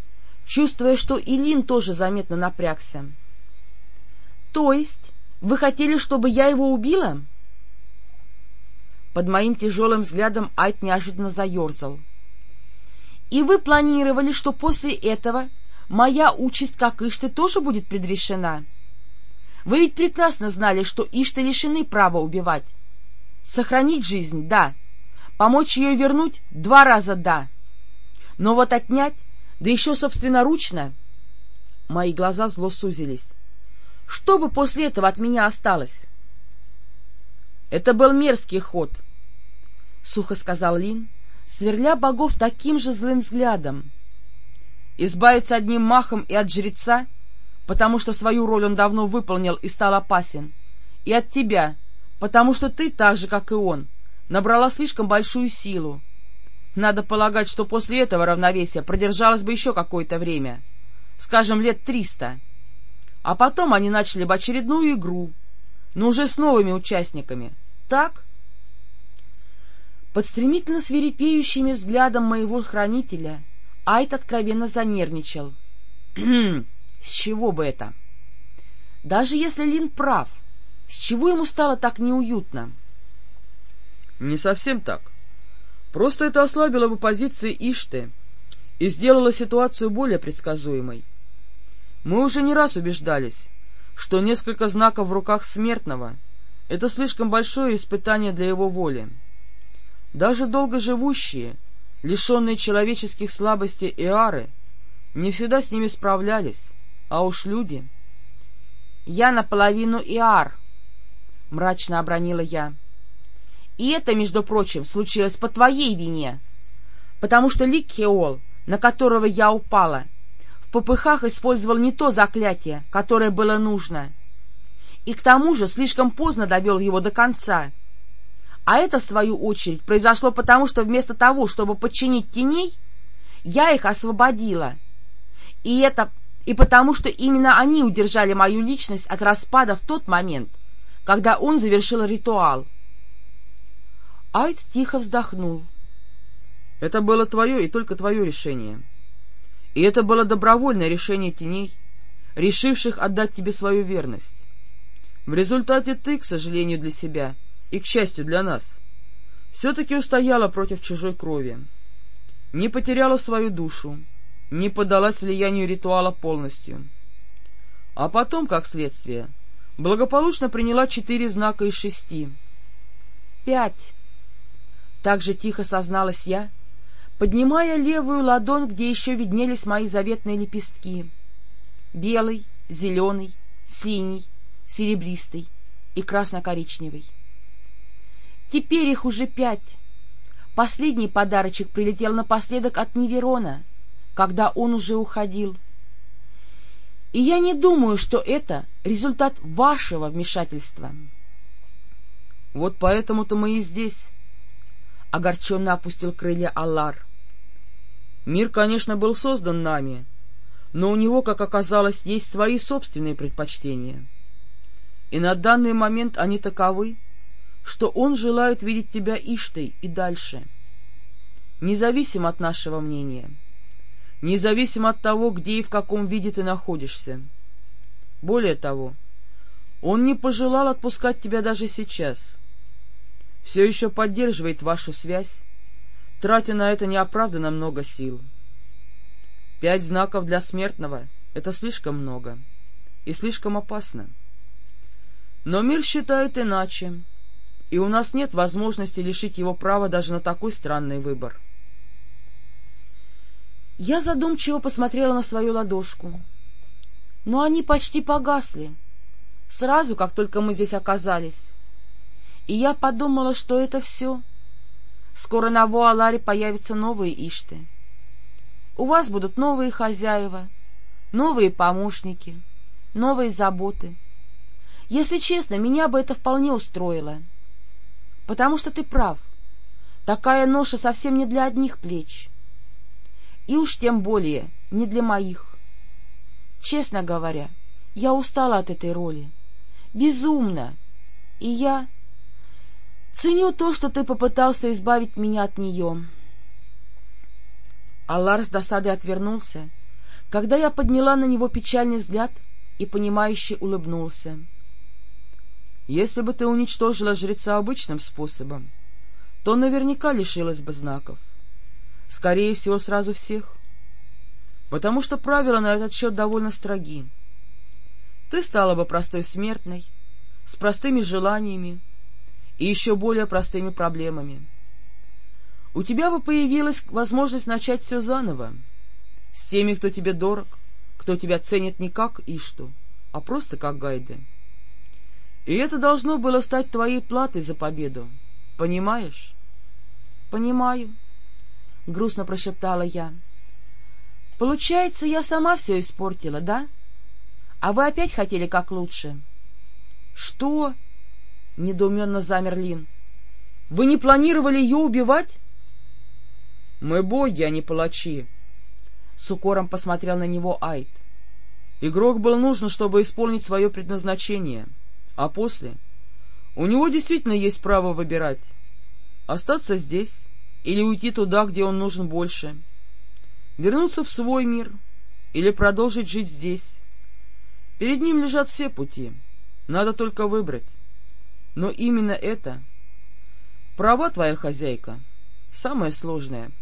чувствуя, что Илин тоже заметно напрягся. — То есть вы хотели, чтобы я его убила? Под моим тяжелым взглядом Айт неожиданно заерзал. — И вы планировали, что после этого моя участь, как Ишты, тоже будет предрешена? Вы ведь прекрасно знали, что Ишты лишены права убивать. Сохранить жизнь — да. Помочь ее вернуть — два раза — да. Но вот отнять, да еще собственноручно... Мои глаза зло сузились. Что бы после этого от меня осталось? — Это был мерзкий ход, — сухо сказал Лин, сверля богов таким же злым взглядом. Избавиться одним махом и от жреца, потому что свою роль он давно выполнил и стал опасен, и от тебя, потому что ты, так же, как и он, набрала слишком большую силу, надо полагать, что после этого равновесие продержалось бы еще какое-то время, скажем, лет триста. А потом они начали бы очередную игру, но уже с новыми участниками. Так? Под стремительно свирепеющими взглядом моего хранителя Айт откровенно занервничал. С чего бы это? Даже если Лин прав, с чего ему стало так неуютно? — Не совсем так, Просто это ослабило бы позиции Ишты и сделало ситуацию более предсказуемой. Мы уже не раз убеждались, что несколько знаков в руках смертного — это слишком большое испытание для его воли. Даже долгоживущие, лишенные человеческих слабостей Иары, не всегда с ними справлялись, а уж люди... — Я наполовину Иар, — мрачно обронила я. И это, между прочим, случилось по твоей вине, потому что Ликхеол, на которого я упала, в попыхах использовал не то заклятие, которое было нужно, и к тому же слишком поздно довел его до конца. А это, в свою очередь, произошло потому, что вместо того, чтобы подчинить теней, я их освободила. И это и потому, что именно они удержали мою личность от распада в тот момент, когда он завершил ритуал — Айд тихо вздохнул. — Это было твое и только твое решение. И это было добровольное решение теней, решивших отдать тебе свою верность. В результате ты, к сожалению для себя и к счастью для нас, все-таки устояла против чужой крови, не потеряла свою душу, не поддалась влиянию ритуала полностью. А потом, как следствие, благополучно приняла четыре знака из шести. — Пять, так же тихо созналась я, поднимая левую ладонь, где еще виднелись мои заветные лепестки. Белый, зеленый, синий, серебристый и красно-коричневый. Теперь их уже пять. Последний подарочек прилетел напоследок от Неверона, когда он уже уходил. И я не думаю, что это результат вашего вмешательства. — Вот поэтому-то мы и здесь, — огорченно опустил крылья Аллар. «Мир, конечно, был создан нами, но у него, как оказалось, есть свои собственные предпочтения. И на данный момент они таковы, что он желает видеть тебя Иштой и дальше, независимо от нашего мнения, независимо от того, где и в каком виде ты находишься. Более того, он не пожелал отпускать тебя даже сейчас» все еще поддерживает вашу связь, тратя на это неоправданно много сил. Пять знаков для смертного — это слишком много и слишком опасно. Но мир считает иначе, и у нас нет возможности лишить его права даже на такой странный выбор. Я задумчиво посмотрела на свою ладошку. Но они почти погасли, сразу, как только мы здесь оказались и я подумала, что это все. Скоро на Вуаларе появятся новые Ишты. У вас будут новые хозяева, новые помощники, новые заботы. Если честно, меня бы это вполне устроило. потому что ты прав. Такая ноша совсем не для одних плеч. И уж тем более не для моих. Честно говоря, я устала от этой роли. Безумно. И я ценю то, что ты попытался избавить меня от нее. Аллар с досадой отвернулся, когда я подняла на него печальный взгляд и понимающе улыбнулся. Если бы ты уничтожила жреца обычным способом, то наверняка лишилась бы знаков. Скорее всего, сразу всех. Потому что правила на этот счет довольно строги. Ты стала бы простой смертной, с простыми желаниями и еще более простыми проблемами. У тебя бы появилась возможность начать все заново, с теми, кто тебе дорог, кто тебя ценит не как Ишту, а просто как Гайды. И это должно было стать твоей платой за победу. Понимаешь? — Понимаю, — грустно прошептала я. — Получается, я сама все испортила, да? А вы опять хотели как лучше? — Что? — недоуменно замер Лин. — Вы не планировали ее убивать? — Мы боги, а не палачи. С укором посмотрел на него Айд. Игрок был нужен, чтобы исполнить свое предназначение — а после у него действительно есть право выбирать — остаться здесь или уйти туда, где он нужен больше, вернуться в свой мир или продолжить жить здесь. Перед ним лежат все пути, надо только выбрать. Но именно это, права твоя хозяйка, самое сложное.